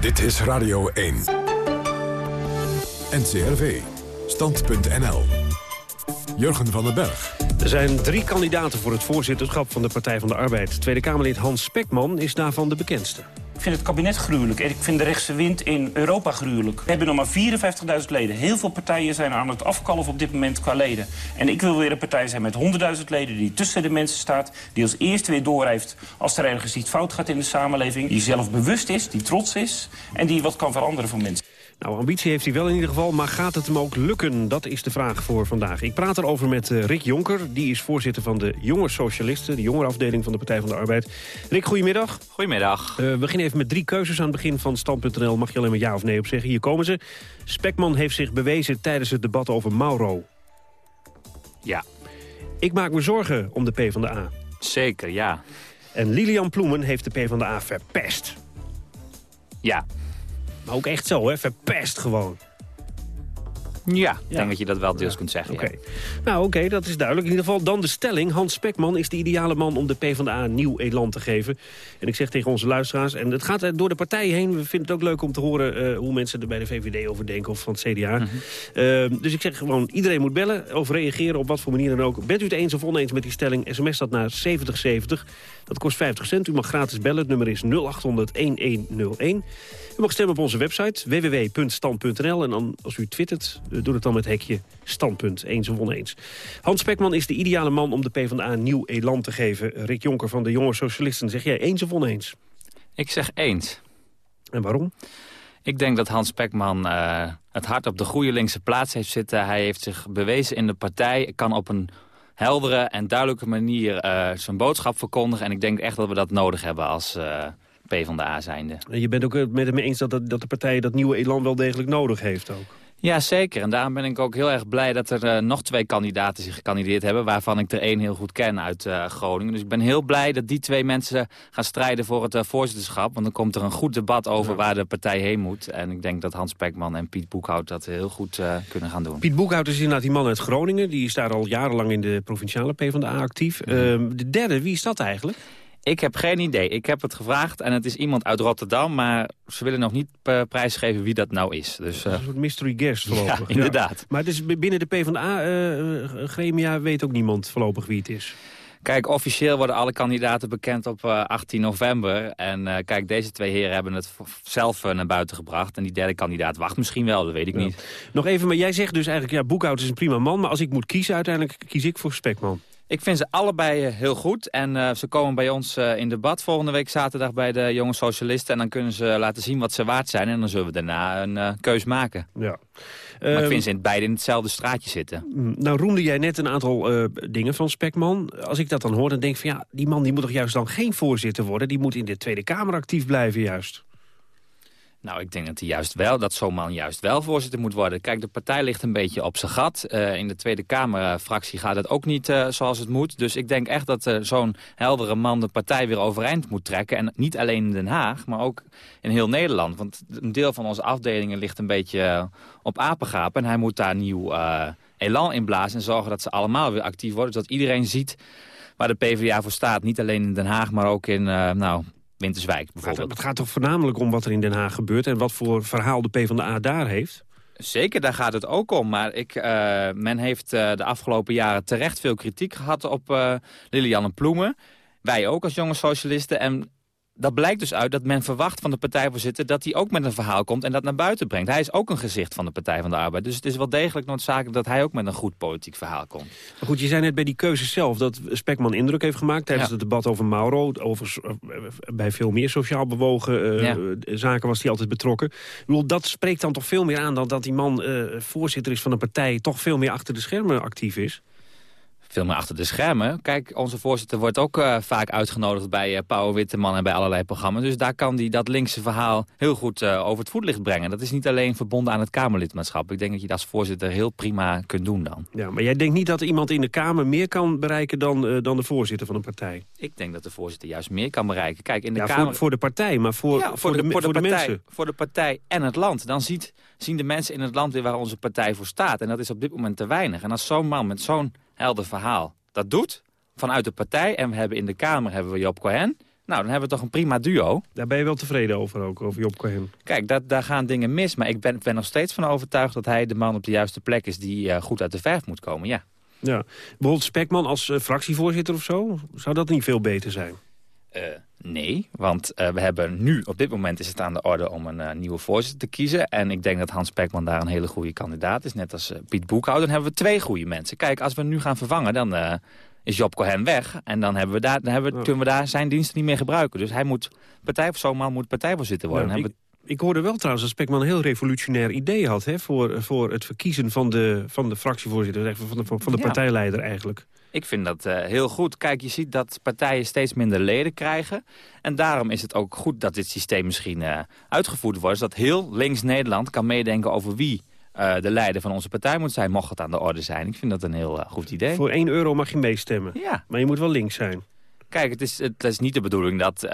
Dit is Radio 1. NCRV. Stand.nl. Jurgen van den Berg. Er zijn drie kandidaten voor het voorzitterschap van de Partij van de Arbeid. Tweede Kamerlid Hans Spekman is daarvan de bekendste. Ik vind het kabinet gruwelijk en ik vind de rechtse wind in Europa gruwelijk. We hebben nog maar 54.000 leden. Heel veel partijen zijn aan het afkalven op dit moment qua leden. En ik wil weer een partij zijn met 100.000 leden die tussen de mensen staat... die als eerste weer doorheeft als er ergens iets fout gaat in de samenleving... die zelf bewust is, die trots is en die wat kan veranderen voor mensen. Nou, ambitie heeft hij wel in ieder geval, maar gaat het hem ook lukken? Dat is de vraag voor vandaag. Ik praat erover met uh, Rick Jonker. Die is voorzitter van de Jonge Socialisten, de jongerenafdeling van de Partij van de Arbeid. Rick, goedemiddag. Goedemiddag. Uh, we beginnen even met drie keuzes aan het begin van Stand.nl. Mag je alleen maar ja of nee op zeggen. Hier komen ze. Spekman heeft zich bewezen tijdens het debat over Mauro. Ja. Ik maak me zorgen om de PvdA. Zeker, ja. En Lilian Ploemen heeft de PvdA verpest. Ja. Maar ook echt zo, hè? Verpest gewoon. Ja, ik denk dat je dat wel deels kunt zeggen. Oké. Nou, oké, dat is duidelijk. In ieder geval dan de stelling. Hans Spekman is de ideale man om de PvdA een nieuw elan te geven. En ik zeg tegen onze luisteraars, en het gaat door de partijen heen. We vinden het ook leuk om te horen uh, hoe mensen er bij de VVD over denken of van het CDA. Mhm. Uh, dus ik zeg gewoon, iedereen moet bellen of reageren op wat voor manier dan ook. Bent u het eens of oneens met die stelling? SMS dat naar 7070. Dat kost 50 cent. U mag gratis bellen. Het nummer is 0800-1101. U mag stemmen op onze website www.stand.nl. En dan, als u twittert, uh, doe het dan met hekje standpunt, eens of oneens. Hans Spekman is de ideale man om de PvdA een nieuw elan te geven. Rick Jonker van de Jonge Socialisten, zeg jij eens of oneens? Ik zeg eens. En waarom? Ik denk dat Hans Spekman uh, het hart op de goede linkse plaats heeft zitten. Hij heeft zich bewezen in de partij, kan op een heldere en duidelijke manier uh, zijn boodschap verkondigen. En ik denk echt dat we dat nodig hebben als uh, PvdA zijnde. Je bent ook met hem eens dat, dat de partij dat nieuwe elan wel degelijk nodig heeft ook? Ja, zeker. En daarom ben ik ook heel erg blij dat er uh, nog twee kandidaten zich gekandideerd hebben... waarvan ik er één heel goed ken uit uh, Groningen. Dus ik ben heel blij dat die twee mensen gaan strijden voor het uh, voorzitterschap. Want dan komt er een goed debat over ja. waar de partij heen moet. En ik denk dat Hans Pekman en Piet Boekhout dat heel goed kunnen gaan doen. Piet Boekhout is inderdaad die man uit Groningen. Die is daar al jarenlang in de provinciale PvdA actief. Mm -hmm. de derde, wie is dat eigenlijk? Ik heb geen idee. Ik heb het gevraagd en het is iemand uit Rotterdam... maar ze willen nog niet prijsgeven wie dat nou is. Dus, uh... Een soort mystery guest voorlopig. Ja, inderdaad. Ja. Maar het is binnen de PvdA-gremia uh, weet ook niemand voorlopig wie het is. Kijk, officieel worden alle kandidaten bekend op uh, 18 november. En uh, kijk, deze twee heren hebben het zelf uh, naar buiten gebracht. En die derde kandidaat wacht misschien wel, dat weet ik ja. niet. Nog even, maar jij zegt dus eigenlijk... ja, Boekhout is een prima man, maar als ik moet kiezen... uiteindelijk kies ik voor Spekman. Ik vind ze allebei heel goed. En uh, ze komen bij ons uh, in debat volgende week zaterdag bij de jonge socialisten. En dan kunnen ze laten zien wat ze waard zijn. En dan zullen we daarna een uh, keus maken. Ja. Maar um, ik vind ze in beide in hetzelfde straatje zitten. Nou roemde jij net een aantal dingen van Spekman. Als ik dat dan hoor, dan denk ik van ja, die man die moet toch juist dan geen voorzitter worden. Die moet in de Tweede Kamer actief blijven juist. Nou, ik denk dat hij juist wel, dat zo'n man juist wel voorzitter moet worden. Kijk, de partij ligt een beetje op zijn gat. Uh, in de Tweede Kamerfractie gaat het ook niet uh, zoals het moet. Dus ik denk echt dat uh, zo'n heldere man de partij weer overeind moet trekken. En niet alleen in Den Haag, maar ook in heel Nederland. Want een deel van onze afdelingen ligt een beetje op apengaap. En hij moet daar nieuw elan in blazen en zorgen dat ze allemaal weer actief worden. Zodat iedereen ziet waar de PvdA voor staat. Niet alleen in Den Haag, maar ook in, nou, Winterswijk bijvoorbeeld. Het gaat toch voornamelijk om wat er in Den Haag gebeurt... en wat voor verhaal de PvdA daar heeft? Zeker, daar gaat het ook om. Maar ik, uh, men heeft uh, de afgelopen jaren terecht veel kritiek gehad op uh, Lilianne Ploemen. Wij ook als jonge socialisten. En dat blijkt dus uit dat men verwacht van de partijvoorzitter... dat hij ook met een verhaal komt en dat naar buiten brengt. Hij is ook een gezicht van de Partij van de Arbeid. Dus het is wel degelijk noodzakelijk dat hij ook met een goed politiek verhaal komt. Maar goed, je zei net bij die keuze zelf dat Spekman indruk heeft gemaakt... tijdens ja. het debat over Mauro. Over, bij veel meer sociaal bewogen uh, ja. zaken was hij altijd betrokken. Ik bedoel, dat spreekt dan toch veel meer aan dan dat die man uh, voorzitter is van een partij... toch veel meer achter de schermen actief is? Veel meer achter de schermen. Kijk, onze voorzitter wordt ook uh, vaak uitgenodigd bij uh, Pauw Witteman en bij allerlei programma's. Dus daar kan hij dat linkse verhaal heel goed uh, over het voetlicht brengen. Dat is niet alleen verbonden aan het Kamerlidmaatschap. Ik denk dat je dat als voorzitter heel prima kunt doen dan. Ja, maar jij denkt niet dat iemand in de Kamer meer kan bereiken dan, dan de voorzitter van een partij? Ik denk dat de voorzitter juist meer kan bereiken. Kijk, in de ja, Kamer... voor, voor de partij, maar voor, ja, voor, voor, de, de, voor, de, de partij, mensen. Voor de partij en het land. Dan ziet, zien de mensen in het land weer waar onze partij voor staat. En dat is op dit moment te weinig. En als zo'n man met zo'n helder verhaal dat doet vanuit de partij... en we hebben in de Kamer hebben we Job Cohen... nou, dan hebben we toch een prima duo. Daar ben je wel tevreden over ook, over Job Cohen. Kijk, dat, daar gaan dingen mis. Maar ik ben, ben nog steeds van overtuigd dat hij de man op de juiste plek is... die uh, goed uit de verf moet komen, ja. Ja, bijvoorbeeld Spekman als uh, fractievoorzitter of zo? Zou dat niet veel beter zijn? Uh, nee, want uh, we hebben nu, op dit moment is het aan de orde om een uh, nieuwe voorzitter te kiezen. En ik denk dat Hans Pekman daar een hele goede kandidaat is. Net als Piet Boekhouden. Dan hebben we twee goede mensen. Kijk, als we hem nu gaan vervangen, dan is Job Cohen weg. En dan, hebben we daar, dan hebben we, kunnen we daar zijn diensten niet meer gebruiken. Dus hij moet, partij, zo'n man moet partijvoorzitter worden. Ik hoorde wel trouwens dat Spekman een heel revolutionair idee had... Hè, voor, voor het verkiezen van de, van de fractievoorzitter, van de, van de partijleider eigenlijk. Ik vind dat uh, heel goed. Kijk, je ziet dat partijen steeds minder leden krijgen. En daarom is het ook goed dat dit systeem misschien uh, uitgevoerd wordt. Zodat heel links Nederland kan meedenken over wie uh, de leider van onze partij moet zijn. Mocht het aan de orde zijn. Ik vind dat een heel goed idee. Voor 1 euro mag je meestemmen. Ja. Maar je moet wel links zijn. Kijk, het is, het is niet de bedoeling dat...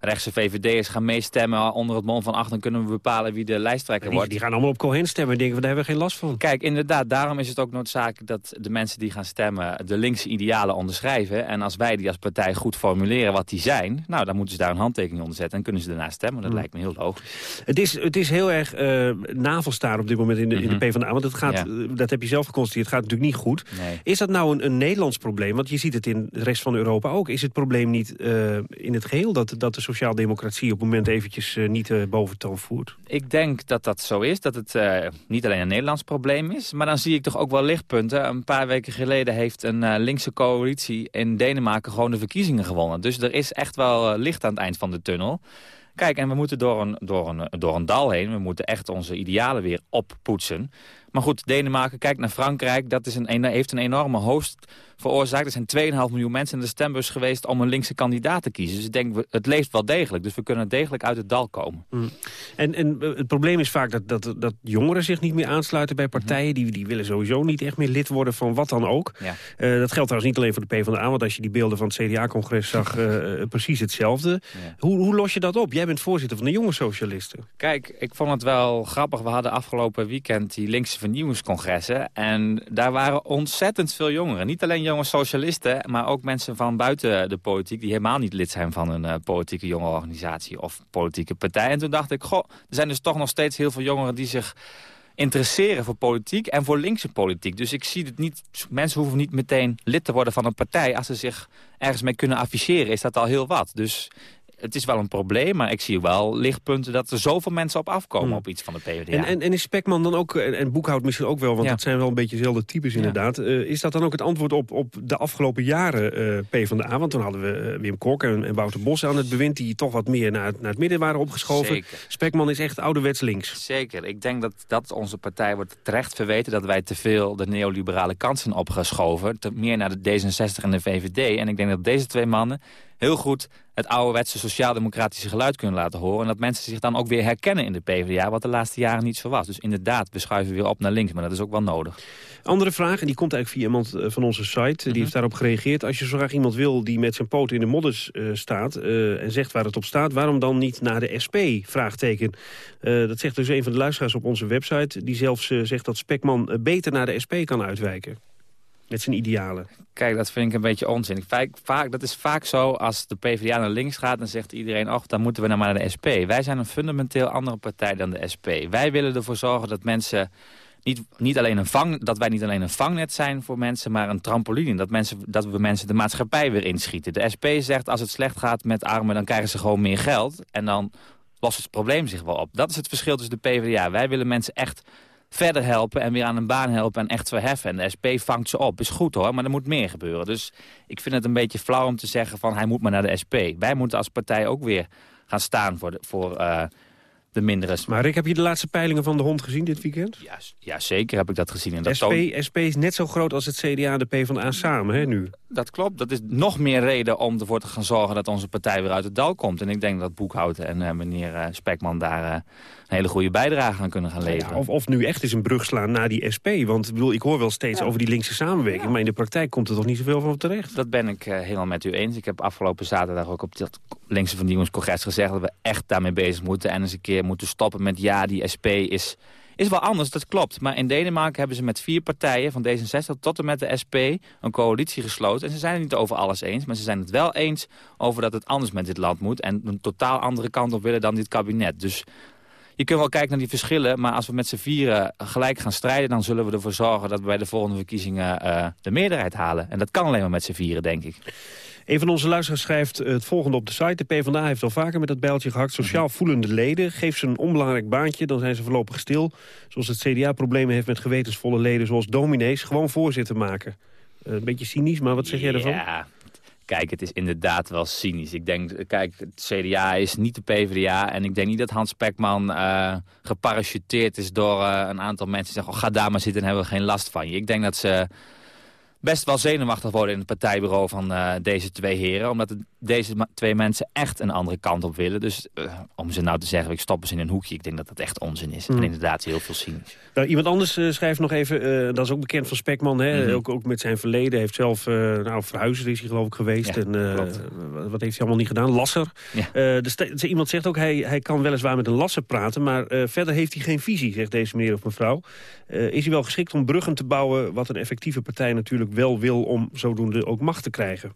Rechtse VVD'ers gaan meestemmen onder het mond van acht... dan kunnen we bepalen wie de lijsttrekker die, wordt. Die gaan allemaal op Cohen stemmen en denken, we, daar hebben we geen last van. Kijk, inderdaad, daarom is het ook noodzakelijk dat de mensen die gaan stemmen... de linkse idealen onderschrijven. En als wij die als partij goed formuleren wat die zijn... nou, dan moeten ze daar een handtekening onder zetten en kunnen ze daarna stemmen. Dat Hmm. lijkt me heel logisch. Het is, het is heel erg uh, navelstaar op dit moment in de, in de Mhm. PvdA. Want het gaat, Ja. uh, dat heb je zelf geconstateerd, het gaat natuurlijk niet goed. Nee. Is dat nou een, een Nederlands probleem? Want je ziet het in de rest van Europa ook. Is het probleem niet uh, in het geheel dat, dat de sociaaldemocratie op het moment eventjes uh, niet uh, boventoon voert? Ik denk dat dat zo is, dat het uh, niet alleen een Nederlands probleem is. Maar dan zie ik toch ook wel lichtpunten. Een paar weken geleden heeft een linkse coalitie in Denemarken gewoon de verkiezingen gewonnen. Dus er is echt wel licht aan het eind van de tunnel. Kijk, en we moeten door een, door, een, door een dal heen. We moeten echt onze idealen weer oppoetsen. Maar goed, Denemarken, kijk naar Frankrijk. Dat is een, heeft een enorme host veroorzaakt. Er zijn 2,5 miljoen mensen in de stembus geweest om een linkse kandidaat te kiezen. Dus ik denk, het leeft wel degelijk. Dus we kunnen degelijk uit het dal komen. Mm. En, en uh, het probleem is vaak dat, dat, dat jongeren zich niet meer aansluiten bij partijen. Die, die willen sowieso niet echt meer lid worden van wat dan ook. Ja. Uh, dat geldt trouwens niet alleen voor de PvdA. Want als je die beelden van het CDA-congres zag, uh, precies hetzelfde. Ja. Hoe, hoe los je dat op? Jij bent voorzitter van de jonge socialisten. Kijk, ik vond het wel grappig. We hadden afgelopen weekend die linkse vernieuwingscongressen. En daar waren ontzettend veel jongeren. Niet alleen jonge socialisten, maar ook mensen van buiten de politiek... die helemaal niet lid zijn van een uh, politieke jongerenorganisatie of politieke partij. En toen dacht ik, goh, er zijn dus toch nog steeds heel veel jongeren... die zich interesseren voor politiek en voor linkse politiek. Dus ik zie het niet, mensen hoeven niet meteen lid te worden van een partij. Als ze zich ergens mee kunnen afficheren, is dat al heel wat. Dus het is wel een probleem, maar ik zie wel lichtpunten... dat er zoveel mensen op afkomen Hmm. op iets van de PvdA. En, en, en is Spekman dan ook, en, en Boekhout misschien ook wel... want Ja. dat zijn wel een beetje dezelfde types inderdaad. Uh, is dat dan ook het antwoord op, op de afgelopen jaren uh, PvdA? Want toen hadden we uh, Wim Kok en, en Wouter Bos aan het bewind... die toch wat meer naar het, naar het midden waren opgeschoven. Zeker. Spekman is echt ouderwets links. Zeker. Ik denk dat, dat onze partij wordt terecht verweten... dat wij te veel de neoliberale kansen opgeschoven. Te, meer naar de D66 en de VVD. En ik denk dat deze twee mannen heel goed het ouderwetse sociaal-democratische geluid kunnen laten horen. En dat mensen zich dan ook weer herkennen in de PvdA, wat de laatste jaren niet zo was. Dus inderdaad, we schuiven weer op naar links, maar dat is ook wel nodig. Andere vraag, en die komt eigenlijk via iemand eh, van onze site. Die Mhm. heeft daarop gereageerd. Als je zo graag iemand wil die met zijn poten in de modders uh, staat... Uh, en zegt waar het op staat, waarom dan niet naar de SP? Vraagteken. Dat zegt dus een van de luisteraars op onze website... die zelfs zegt dat Spekman beter naar de SP kan uitwijken. Met zijn idealen. Kijk, dat vind ik een beetje onzin. Vaak, vaak, dat is vaak zo, als de PvdA naar links gaat... dan zegt iedereen, och, dan moeten we nou maar naar de SP. Wij zijn een fundamenteel andere partij dan de SP. Wij willen ervoor zorgen dat mensen... Niet, niet alleen een vang, dat wij niet alleen een vangnet zijn voor mensen, maar een trampoline. Dat, mensen, dat we mensen de maatschappij weer inschieten. De SP zegt, als het slecht gaat met armen, dan krijgen ze gewoon meer geld. En dan lost het probleem zich wel op. Dat is het verschil tussen de PvdA. Wij willen mensen echt verder helpen en weer aan een baan helpen en echt verheffen. En de SP vangt ze op. Is goed hoor, maar er moet meer gebeuren. Dus ik vind het een beetje flauw om te zeggen van hij moet maar naar de SP. Wij moeten als partij ook weer gaan staan voor de, voor, uh, de mindere... Maar Rick, heb je de laatste peilingen van de hond gezien dit weekend? Ja, ja zeker heb ik dat gezien. En dat SP, toont... SP is net zo groot als het CDA en de PvdA samen, hè, nu? Dat klopt. Dat is nog meer reden om ervoor te gaan zorgen dat onze partij weer uit het dal komt. En ik denk dat Boekhouten en uh, meneer uh, Spekman daar uh, een hele goede bijdrage aan kunnen gaan leveren. Ja, of, of nu echt eens een brug slaan naar die SP. Want ik, bedoel, ik hoor wel steeds ja. over die linkse samenwerking. Ja. Maar in de praktijk komt er toch niet zoveel van terecht? Dat ben ik helemaal met u eens. Ik heb afgelopen zaterdag ook op dat linkse vernieuwingscongres gezegd... dat we echt daarmee bezig moeten en eens een keer moeten stoppen met... ja, die SP is is wel anders, dat klopt. Maar in Denemarken hebben ze met vier partijen, van D66 tot en met de SP, een coalitie gesloten. En ze zijn het niet over alles eens, maar ze zijn het wel eens over dat het anders met dit land moet. En een totaal andere kant op willen dan dit kabinet. Dus je kunt wel kijken naar die verschillen, maar als we met z'n vieren gelijk gaan strijden... dan zullen we ervoor zorgen dat we bij de volgende verkiezingen uh, de meerderheid halen. En dat kan alleen maar met z'n vieren, denk ik. Een van onze luisteraars schrijft het volgende op de site. De PvdA heeft al vaker met dat bijltje gehakt. Sociaal voelende leden. Geef ze een onbelangrijk baantje, dan zijn ze voorlopig stil. Zoals het CDA problemen heeft met gewetensvolle leden zoals dominees. Gewoon voorzitter maken. Uh, een beetje cynisch, maar wat zeg jij ervan? Ja, kijk, het is inderdaad wel cynisch. Ik denk, kijk, het CDA is niet de PvdA. En ik denk niet dat Hans Pekman uh, geparachuteerd is door uh, een aantal mensen die zeggen... Oh, ga daar maar zitten en hebben we geen last van je. Ik denk dat ze best wel zenuwachtig worden in het partijbureau van uh, deze twee heren. Omdat het, deze twee mensen echt een andere kant op willen. Dus uh, om ze nou te zeggen, ik stop eens in een hoekje. Ik denk dat dat echt onzin is. Mm. En inderdaad heel veel cynisch. Nou, iemand anders uh, schrijft nog even, dat is ook bekend van Spekman. Hè? Mm -hmm. ook, ook met zijn verleden. heeft zelf, nou verhuizer is hij geloof ik geweest. Ja, en wat heeft hij allemaal niet gedaan? Lasser. Ja. dus iemand zegt ook, hij, hij kan weliswaar met een lasser praten. Maar verder heeft hij geen visie, zegt deze meneer of mevrouw. is hij wel geschikt om bruggen te bouwen... wat een effectieve partij natuurlijk wel wil om zodoende ook macht te krijgen.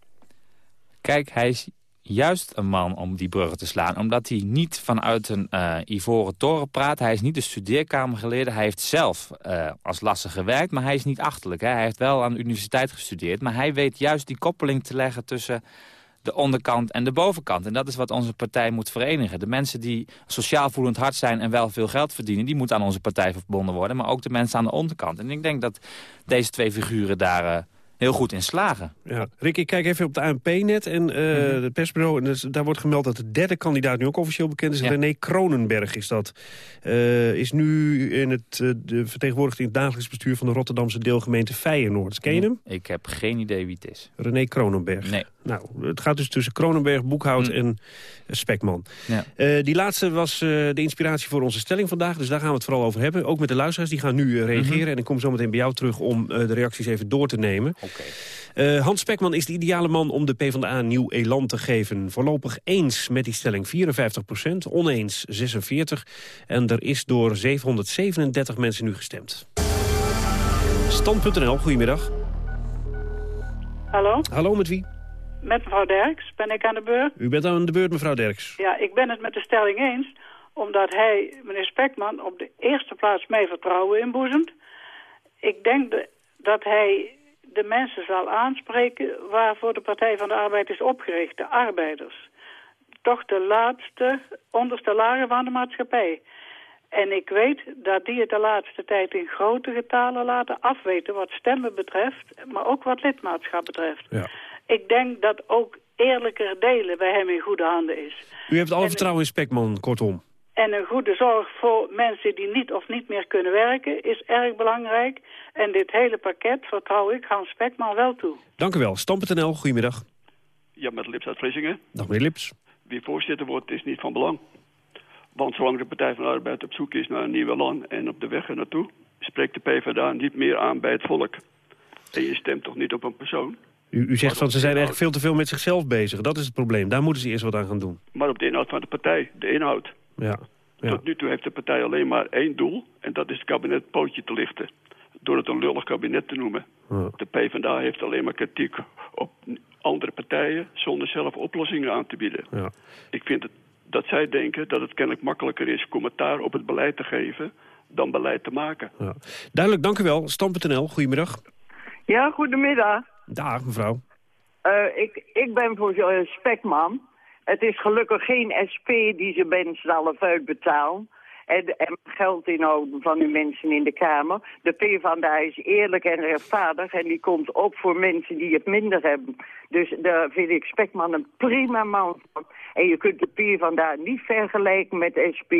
Kijk, hij is juist een man om die bruggen te slaan. Omdat hij niet vanuit een uh, ivoren toren praat. Hij is niet de studeerkamergeleerde. Hij heeft zelf uh, als lastig gewerkt, maar hij is niet achterlijk. Hè. Hij heeft wel aan de universiteit gestudeerd. Maar hij weet juist die koppeling te leggen tussen de onderkant en de bovenkant. En dat is wat onze partij moet verenigen. De mensen die sociaal voelend hard zijn en wel veel geld verdienen... die moeten aan onze partij verbonden worden. Maar ook de mensen aan de onderkant. En ik denk dat deze twee figuren daar... Uh, heel goed in slagen. Ja. Rick, ik kijk even op de ANP-net en uh, mm -hmm. de persbureau. En dus, daar wordt gemeld dat de derde kandidaat nu ook officieel bekend is. Ja. René Kronenberg is dat. Uh, is nu in het, uh, de vertegenwoordigd in het dagelijks bestuur... van de Rotterdamse deelgemeente Feyenoord. Ken je hem? Ik heb geen idee wie het is. René Kronenberg. Nee. Nou, het gaat dus tussen Kronenberg, Boekhout mm. en Spekman. Ja. die laatste was de inspiratie voor onze stelling vandaag. Dus daar gaan we het vooral over hebben. Ook met de luisteraars, die gaan nu reageren. Mm -hmm. En ik kom zo meteen bij jou terug om de reacties even door te nemen. Okay. Uh, Hans Spekman is de ideale man om de PvdA nieuw elan te geven. Voorlopig eens met die stelling 54 procent, oneens 46. En er is door 737 mensen nu gestemd. Stand.nl, goedemiddag. Hallo? Hallo, met wie? Met mevrouw Derks, ben ik aan de beurt. U bent aan de beurt, mevrouw Derks. Ja, ik ben het met de stelling eens, omdat hij, meneer Spekman, op de eerste plaats mij vertrouwen inboezemt. Ik denk de, dat hij de mensen zal aanspreken waarvoor de Partij van de Arbeid is opgericht, de arbeiders. Toch de laatste, onderste lagen van de maatschappij. En ik weet dat die het de laatste tijd in grote getalen laten afweten wat stemmen betreft, maar ook wat lidmaatschap betreft. Ja. Ik denk dat ook eerlijker delen bij hem in goede handen is. U heeft alle vertrouwen in Spekman, kortom. En een goede zorg voor mensen die niet of niet meer kunnen werken is erg belangrijk. En dit hele pakket vertrouw ik Hans Spekman wel toe. Dank u wel. Stam.nl, goedemiddag. Ja, met Lips uit Vlissingen. Dag meneer Lips. Wie voorzitter wordt is niet van belang. Want zolang de Partij van de Arbeid op zoek is naar een nieuwe land en op de weg er naartoe... spreekt de PvdA niet meer aan bij het volk. En je stemt toch niet op een persoon? U, u zegt van ze zijn eigenlijk veel te veel met zichzelf bezig. Dat is het probleem. Daar moeten ze eerst wat aan gaan doen. Maar op de inhoud van de partij, de inhoud. Ja. Ja. Tot nu toe heeft de partij alleen maar één doel. En dat is het kabinet pootje te lichten. Door het een lullig kabinet te noemen. Ja. De PvdA heeft alleen maar kritiek op andere partijen... zonder zelf oplossingen aan te bieden. Ja. Ik vind het, dat zij denken dat het kennelijk makkelijker is... commentaar op het beleid te geven dan beleid te maken. Ja. Duidelijk, dank u wel. Stam.nl, goedemiddag. Ja, goedemiddag. Dag, mevrouw. Uh, ik, ik ben voor uh, Spekman... Het is gelukkig geen SP die ze mensen half uitbetalen. En, en geld inhouden van die mensen in de Kamer. De PvdA is eerlijk en rechtvaardig en die komt op voor mensen die het minder hebben. Dus daar vind ik Spekman een prima man. En je kunt de PvdA niet vergelijken met de SP.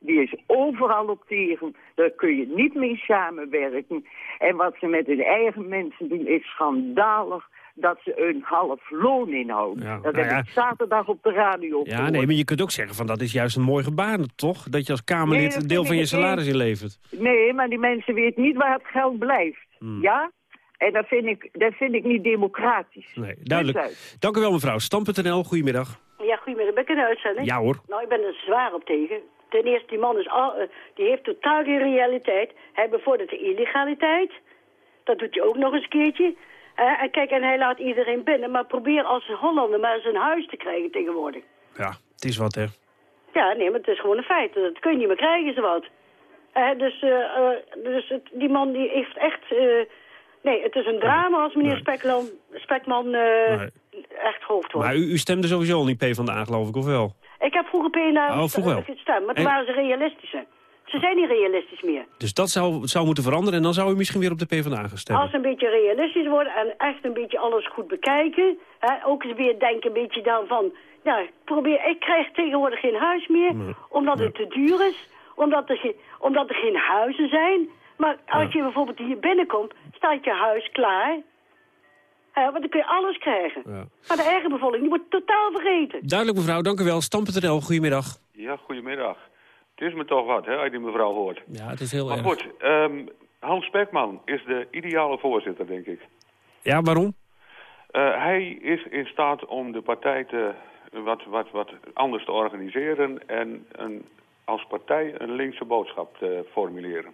Die is overal op tegen. Daar kun je niet mee samenwerken. En wat ze met hun eigen mensen doen is schandalig dat ze een half loon inhouden. Ja, dat nou heb ja. ik zaterdag op de radio Ja, nee, maar je kunt ook zeggen van dat is juist een mooi gebaar, toch? Dat je als Kamerlid een deel van je salaris inlevert. Nee, maar die mensen weten niet waar het geld blijft. Hmm. Ja? En dat vind ik, dat vind ik niet democratisch. Nee, duidelijk. Dank u wel, mevrouw. Stam.nl, goedemiddag. Ja, goedemiddag. Ben ik in de uitzending? Ja, hoor. Nou, ik ben er zwaar op tegen. Ten eerste, die man is al, eh, die heeft totaal geen realiteit. Hij bevordert de illegaliteit. Dat doet hij ook nog eens een keertje. Eh, en kijk, en hij laat iedereen binnen. Maar probeer als Hollander maar eens een huis te krijgen tegenwoordig. Ja, het is wat, hè. Ja, nee, maar het is gewoon een feit. Dat kun je niet meer krijgen, zowat. Eh dus eh, eh, dus het, die man die heeft echt... nee, het is een drama als meneer Spekman, eh, echt hoofd wordt. Maar u, u stemde sowieso al niet P van de A, geloof ik, of wel? Ik heb vroeger PNA Oh, vroeger gestemd, maar toen En- waren ze realistischer. Ze zijn niet realistisch meer. Dus dat zou, zou moeten veranderen en dan zou u misschien weer op de P van de A gaan stemmen. Als ze een beetje realistisch worden en echt een beetje alles goed bekijken... Hè, ook eens weer denken een beetje dan van... Nou, ik probeer, ik krijg tegenwoordig geen huis meer, omdat het te duur is. Omdat er, omdat er geen huizen zijn. Maar als je bijvoorbeeld hier binnenkomt, staat je huis klaar. Want dan kun je alles krijgen. Maar de eigen bevolking die wordt totaal vergeten. Duidelijk mevrouw, dank u wel. Stam.nl, goedemiddag. Ja, goedemiddag. Het is me toch wat, hè, als je die mevrouw hoort. Ja, het is heel maar erg. goed, ehm, Hans Spekman is de ideale voorzitter, denk ik. Ja, waarom? Eh, hij is in staat om de partij te, wat, wat, wat anders te organiseren... en een, als partij een linkse boodschap te formuleren.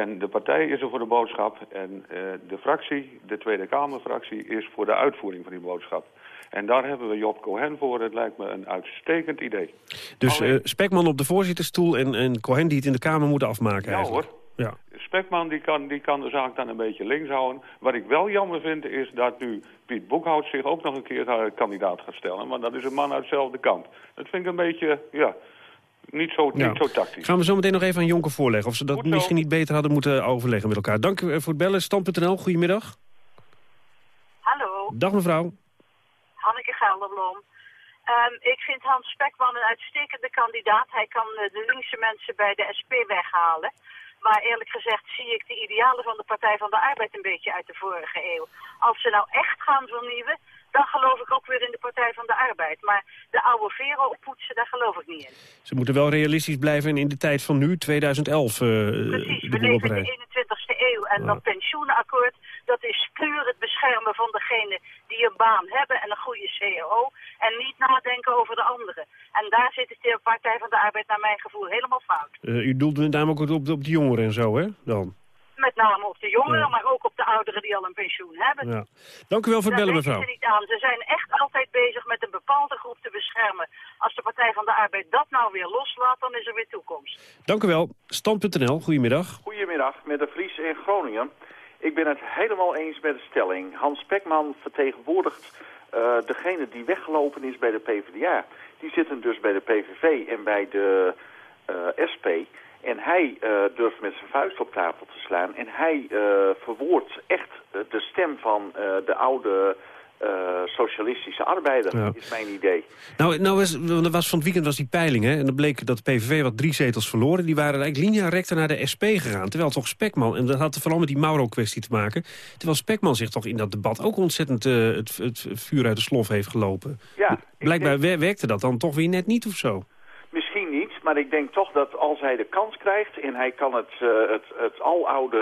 En de partij is er voor de boodschap en eh, de fractie, de Tweede Kamerfractie, is voor de uitvoering van die boodschap. En daar hebben we Job Cohen voor. Het lijkt me een uitstekend idee. Dus eh, Spekman op de voorzittersstoel en, en Cohen die het in de Kamer moeten afmaken Ja eigenlijk. hoor. Ja. Spekman die kan, die kan de zaak dan een beetje links houden. Wat ik wel jammer vind is dat nu Piet Boekhout zich ook nog een keer eh, kandidaat gaat stellen. Want dat is een man uit dezelfde kant. Dat vind ik een beetje, ja, niet zo, Ja. niet zo tactisch. Gaan we zo meteen nog even aan Jonker voorleggen. Of ze dat misschien niet beter hadden moeten overleggen met elkaar. Dank u eh, voor het bellen. Stam.nl, goedemiddag. Hallo, Dag mevrouw. Hanneke Gelderblom. Ehm, ik vind Hans Spekman een uitstekende kandidaat. Hij kan eh, de linkse mensen bij de SP weghalen. Maar eerlijk gezegd zie ik de idealen van de Partij van de Arbeid een beetje uit de vorige eeuw. Als ze nou echt gaan vernieuwen, dan geloof ik ook weer in de Partij van de Arbeid. Maar de oude veren oppoetsen, daar geloof ik niet in. Ze moeten wel realistisch blijven en in de tijd van nu, 2011, eh Precies, de we leven in de 21ste eeuw. En dat pensioenakkoord, dat is puur het beschermen van degenen die een baan hebben en een goede CAO. En niet nadenken over de anderen. En daar zit de Partij van de Arbeid naar mijn gevoel helemaal fout. Eh, u doelt met name ook op, op de jongeren en zo, hè? Dan. Met name op de jongeren, Ja. maar ook op de ouderen die al een pensioen hebben. Ja. Dank u wel voor het bellen, mevrouw. ze niet aan. Ze zijn echt altijd bezig met een bepaalde groep te beschermen. Als de Partij van de Arbeid dat nou weer loslaat, dan is er weer toekomst. Dank u wel. Stand.nl, goedemiddag. Goedemiddag, met de Vries in Groningen. Ik ben het helemaal eens met de stelling. Hans Pekman vertegenwoordigt eh, degene die weggelopen is bij de PvdA. Die zitten dus bij de PVV en bij de eh, SP. En hij eh, durft met zijn vuist op tafel te slaan. En hij eh, verwoordt echt eh, de stem van de oude socialistische arbeider, Ja. is mijn idee. Nou, nou was, was van het weekend was die peiling, hè? En dan bleek dat de PVV wat drie zetels verloren. Die waren eigenlijk linea recta naar de SP gegaan. Terwijl toch Spekman, en dat had vooral met die Mauro-kwestie te maken... terwijl Spekman zich toch in dat debat ook ontzettend het, het vuur uit de slof heeft gelopen. Ja, Blijkbaar wer- werkte dat dan toch weer net niet of zo. Maar ik denk toch dat als hij de kans krijgt... en hij kan het, eh, het, het aloude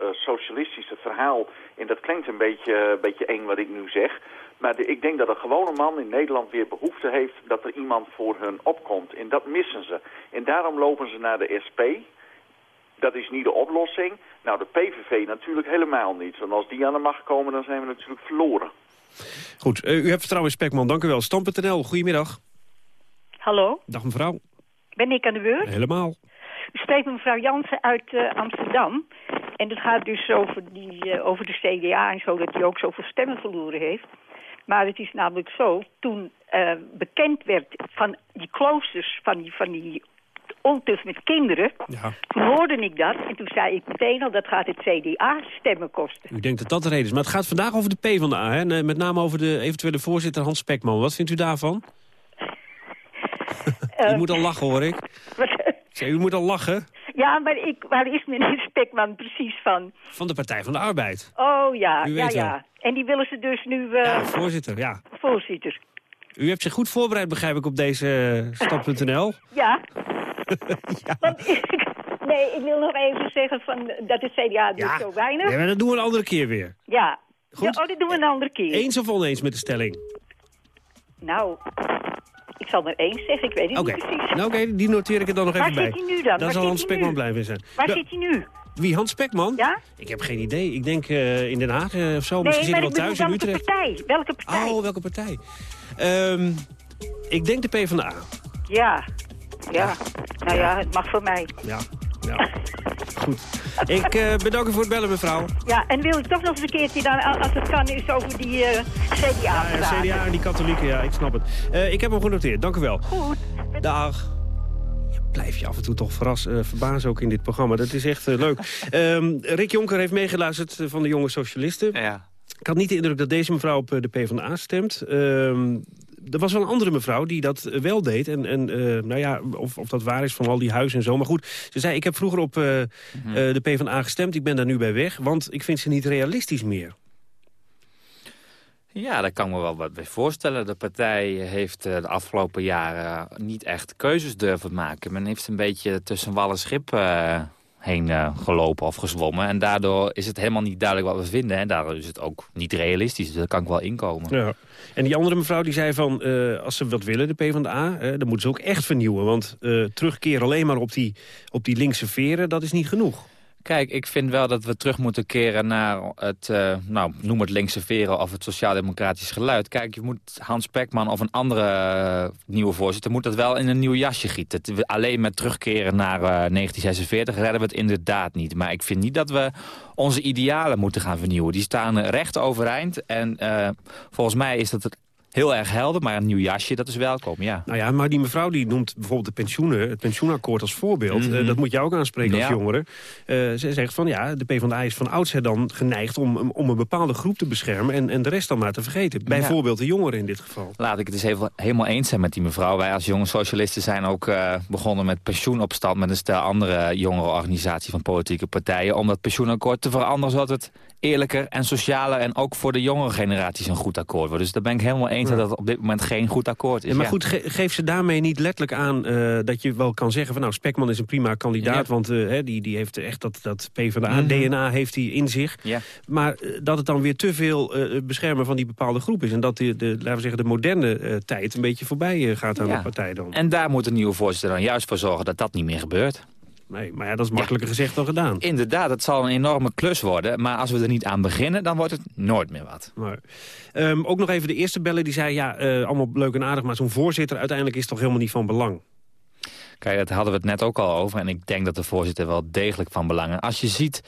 eh, socialistische verhaal... en dat klinkt een beetje, een beetje eng wat ik nu zeg... maar de- ik denk dat een gewone man in Nederland weer behoefte heeft... dat er iemand voor hun opkomt. En dat missen ze. En daarom lopen ze naar de SP... Dat is niet de oplossing. Nou, de PVV natuurlijk helemaal niet. Want als die aan de macht komen, dan zijn we natuurlijk verloren. Goed, eh, u hebt vertrouwen in Spekman, dank u wel. Stand.nl, goedemiddag. Hallo, Dag mevrouw. Ben ik aan de beurt? Helemaal. U spreekt mevrouw Jansen uit eh, Amsterdam. En het gaat dus over, die, eh, over de CDA en zo, dat hij ook zoveel stemmen verloren heeft. Maar het is namelijk zo, toen eh, bekend werd van die kloosters, van die, van die ontucht met kinderen... toen hoorde ik dat en toen zei ik meteen al, dat gaat het CDA stemmen kosten. U denkt dat dat de reden is. Maar het gaat vandaag over de PvdA, hè? Met name over de eventuele voorzitter Hans Spekman. Wat vindt u daarvan? u moet al lachen, hoor ik. U moet al lachen. Ja, maar ik, waar is meneer Spekman precies van? Van de Partij van de Arbeid. Oh ja, ja, ja. En die willen ze dus nu eh, Voorzitter, ja. voorzitter. U hebt zich goed voorbereid, begrijp ik, op deze eh, stap.nl. Ja. Want ik, nee, ik wil nog even zeggen van, dat het CDA doet zo weinig. Nee, maar dat doen we een andere keer weer. Ja. Goed. Ja, Oh, dat doen we een andere keer. Eens of oneens met de stelling? Nou, ik zal maar eens zeggen, ik weet het niet precies. nou, oké, die noteer ik er dan nog Waar even bij. zit hij nu dan? Daar Waar zal Hans Spekman nu? blij mee zijn. Waar zit hij nu? Wie, Hans Spekman? Ja? Ik heb geen idee. Ik denk eh, in Den Haag eh, of zo. nee, Misschien zit hij wel thuis in welke Utrecht. partij? Welke partij? Oh, welke partij? Ehm, ik denk de PvdA. Ja. Ja. Nou ja, het mag voor mij. Ja, ja. Goed. Ik eh, bedank u voor het bellen, mevrouw. Ja, en wil ik toch nog eens een keertje dan, als het kan, is over die eh CDA Ja, praten. CDA en die katholieken, ja, ik snap het. Eh, ik heb hem genoteerd, dank u wel. Goed. Dag. Je blijf je af en toe toch verras, eh, verbazen ook in dit programma. Dat is echt eh, leuk. Ehm, Rick Jonker heeft meegeluisterd eh, van de jonge socialisten. Ja. Ik had niet de indruk dat deze mevrouw op eh, de PvdA stemt. Ehm, er was wel een andere mevrouw die dat eh, wel deed. En, en eh, nou ja, of, of dat waar is van al die huizen en zo. Maar goed, ze zei, ik heb vroeger op eh, eh, de PvdA gestemd. Ik ben daar nu bij weg, want ik vind ze niet realistisch meer. Ja, daar kan ik me wel wat bij voorstellen. De partij heeft de afgelopen jaren niet echt keuzes durven maken. Men heeft een beetje tussen wal en schip uh, heen uh, gelopen of gezwommen. En daardoor is het helemaal niet duidelijk wat we vinden. En daardoor is het ook niet realistisch. Dus daar kan ik wel inkomen. Ja. En die andere mevrouw die zei van, als ze wat willen, de PvdA... dan moeten ze ook echt vernieuwen. Want terugkeren alleen maar op die, op die linkse veren, dat is niet genoeg. Kijk, ik vind wel dat we terug moeten keren naar het, uh, nou, noem het linkse veren of het sociaal-democratisch geluid. Kijk, je moet Hans Pekman of een andere uh, nieuwe voorzitter moet dat wel in een nieuw jasje gieten. Alleen met terugkeren naar uh, 1946 redden we het inderdaad niet. Maar ik vind niet dat we onze idealen moeten gaan vernieuwen. Die staan recht overeind en volgens mij is dat het heel erg helder, maar een nieuw jasje, dat is welkom, ja. Nou ja, maar die mevrouw die noemt bijvoorbeeld de pensioenen, het pensioenakkoord als voorbeeld. Mhm. dat moet je ook aanspreken als jongere. Uh, ze zegt van ja, de PvdA is van oudsher dan geneigd om, om een bepaalde groep te beschermen en, en de rest dan maar te vergeten. Bijvoorbeeld de jongeren in dit geval. Laat ik het eens even, helemaal eens zijn met die mevrouw. Wij als jonge socialisten zijn ook uh, begonnen met pensioenopstand met een stel andere jongere organisatie van politieke partijen om dat pensioenakkoord te veranderen zodat het eerlijker en socialer en ook voor de jongere generaties een goed akkoord wordt. Dus daar ben ik helemaal eens dat het op dit moment geen goed akkoord is. Ja, maar goed, ge geef ze daarmee niet letterlijk aan uh, dat je wel kan zeggen van nou Spekman is een prima kandidaat, want uh, die, die heeft echt dat, dat PvdA-DNA mm -hmm. heeft hij in zich. Ja. Maar uh, dat het dan weer te veel beschermen van die bepaalde groep is en dat de, de laten we zeggen, de moderne tijd een beetje voorbij gaat aan de partij dan. En daar moet een nieuwe voorzitter dan juist voor zorgen dat dat niet meer gebeurt. Nee, maar ja, dat is makkelijker ja. gezegd dan gedaan. Inderdaad, het zal een enorme klus worden. Maar als we er niet aan beginnen, dan wordt het nooit meer wat. Maar, um, ook nog even de eerste bellen die zei... ja, uh, allemaal leuk en aardig, maar zo'n voorzitter uiteindelijk is toch helemaal niet van belang. Kijk, daar hadden we het net ook al over. En ik denk dat de voorzitter wel degelijk van belang is. Als je ziet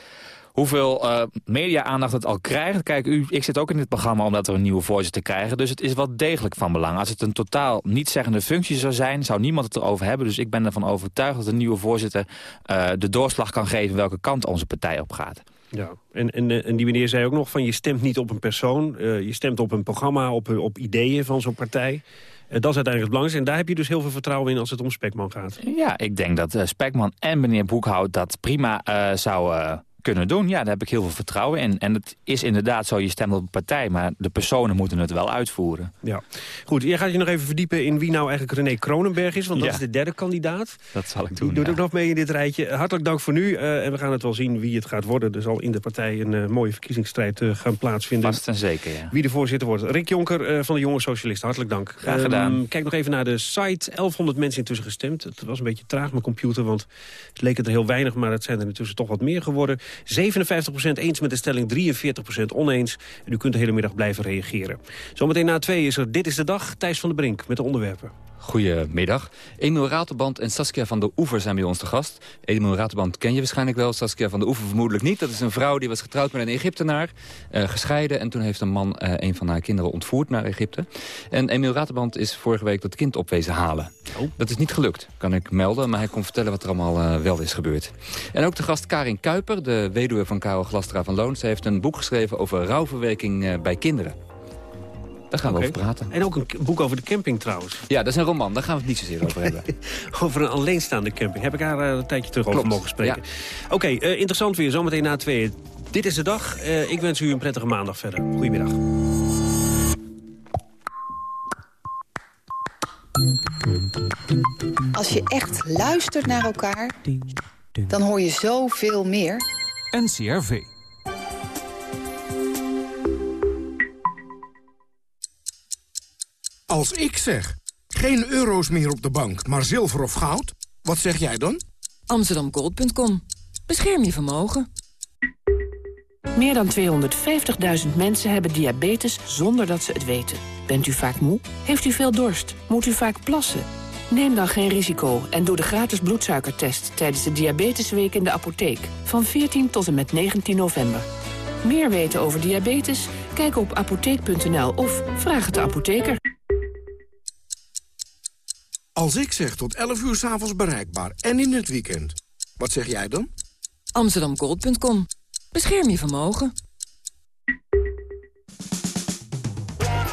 hoeveel uh, media-aandacht het al krijgt. Kijk, u, ik zit ook in dit programma omdat we een nieuwe voorzitter krijgen. Dus het is wel degelijk van belang. Als het een totaal niet-zeggende functie zou zijn... zou niemand het erover hebben. Dus ik ben ervan overtuigd dat een nieuwe voorzitter... Uh, de doorslag kan geven welke kant onze partij op gaat. Ja, en, en, en die meneer zei ook nog van je stemt niet op een persoon. Uh, je stemt op een programma, op, op ideeën van zo'n partij. Uh, dat is uiteindelijk het belangrijkste. En daar heb je dus heel veel vertrouwen in als het om Spekman gaat. Ja, ik denk dat uh, Spekman en meneer Boekhout dat prima zouden kunnen doen. Ja, daar heb ik heel veel vertrouwen in. En het is inderdaad zo, je stemt op een partij... maar de personen moeten het wel uitvoeren. Ja. Goed, jij gaat je nog even verdiepen in wie nou eigenlijk René Kronenberg is... want dat ja. is de derde kandidaat. Dat zal ik doen, Die doet ja. ook nog mee in dit rijtje. Hartelijk dank voor nu. Uh, en we gaan het wel zien wie het gaat worden. Er zal in de partij een uh, mooie verkiezingsstrijd uh, gaan plaatsvinden. Vast en zeker, ja. Wie de voorzitter wordt. Rick Jonker van de Jonge Socialisten, hartelijk dank. Graag gedaan. Um, kijk nog even naar de site. 1100 mensen intussen gestemd. Het was een beetje traag, mijn computer, want het leek het er heel weinig... maar het zijn er intussen toch wat meer geworden. 57% eens met de stelling, 43% oneens. En u kunt de hele middag blijven reageren. Zometeen na twee is er Dit is de Dag, Thijs van de Brink met de onderwerpen. Goedemiddag. Emiel Ratelband en Saskia van der Oever zijn bij ons te gast. Emiel Ratelband ken je waarschijnlijk wel, Saskia van der Oever vermoedelijk niet. Dat is een vrouw die was getrouwd met een Egyptenaar, uh, gescheiden... en toen heeft een man uh, een van haar kinderen ontvoerd naar Egypte. En Emiel Ratelband is vorige week dat kind opwezen halen. Oh. Dat is niet gelukt, kan ik melden, maar hij kon vertellen wat er allemaal uh, wel is gebeurd. En ook de gast Karin Kuiper, de weduwe van Karel Glastra van Loon. Ze heeft een boek geschreven over rouwverwerking bij kinderen. Daar gaan we okay. over praten. En ook een boek over de camping trouwens. Ja, dat is een roman. Daar gaan we het niet zozeer over hebben. over een alleenstaande camping. Heb ik daar uh, een tijdje terug Klopt. over mogen spreken. Ja. Oké, okay, uh, interessant weer. Zometeen na twee. Dit is de dag. Uh, ik wens u een prettige maandag verder. Goedemiddag. Als je echt luistert naar elkaar, dan hoor je zoveel meer. NCRV. Als ik zeg, geen euro's meer op de bank, maar zilver of goud, wat zeg jij dan? Amsterdamgold.com. Bescherm je vermogen. Meer dan 250.000 mensen hebben diabetes zonder dat ze het weten. Bent u vaak moe? Heeft u veel dorst? Moet u vaak plassen? Neem dan geen risico en doe de gratis bloedsuikertest... tijdens de Diabetesweek in de apotheek. Van 14 tot en met 19 november. Meer weten over diabetes? Kijk op apotheek.nl of vraag het de apotheker. Als ik zeg tot 11 uur 's avonds bereikbaar en in het weekend, wat zeg jij dan? Amsterdamgold.com. Bescherm je vermogen.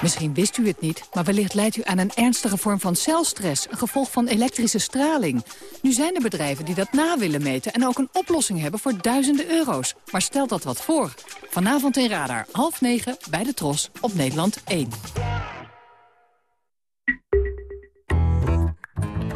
Misschien wist u het niet, maar wellicht leidt u aan een ernstige vorm van celstress... een gevolg van elektrische straling. Nu zijn er bedrijven die dat na willen meten... en ook een oplossing hebben voor duizenden euro's. Maar stelt dat wat voor. Vanavond in Radar, half negen, bij de Tros, op Nederland 1.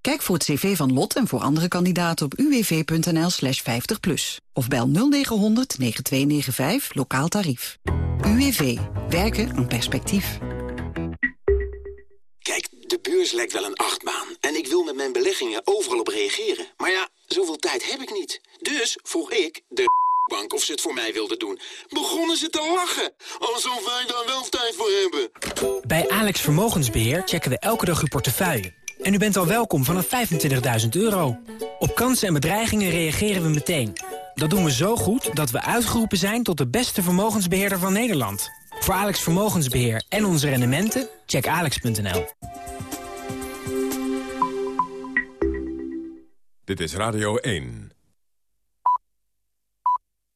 Kijk voor het cv van Lot en voor andere kandidaten op uwv.nl slash 50 plus. Of bel 0900 9295 lokaal tarief. UWV. Werken aan perspectief. Kijk, de beurs lijkt wel een achtbaan. En ik wil met mijn beleggingen overal op reageren. Maar ja, zoveel tijd heb ik niet. Dus vroeg ik de bank of ze het voor mij wilden doen. Begonnen ze te lachen. Alsof wij daar wel tijd voor hebben. Bij Alex Vermogensbeheer checken we elke dag uw portefeuille. En u bent al welkom vanaf 25.000 euro. Op kansen en bedreigingen reageren we meteen. Dat doen we zo goed dat we uitgeroepen zijn tot de beste vermogensbeheerder van Nederland. Voor Alex Vermogensbeheer en onze rendementen, check alex.nl. Dit is Radio 1.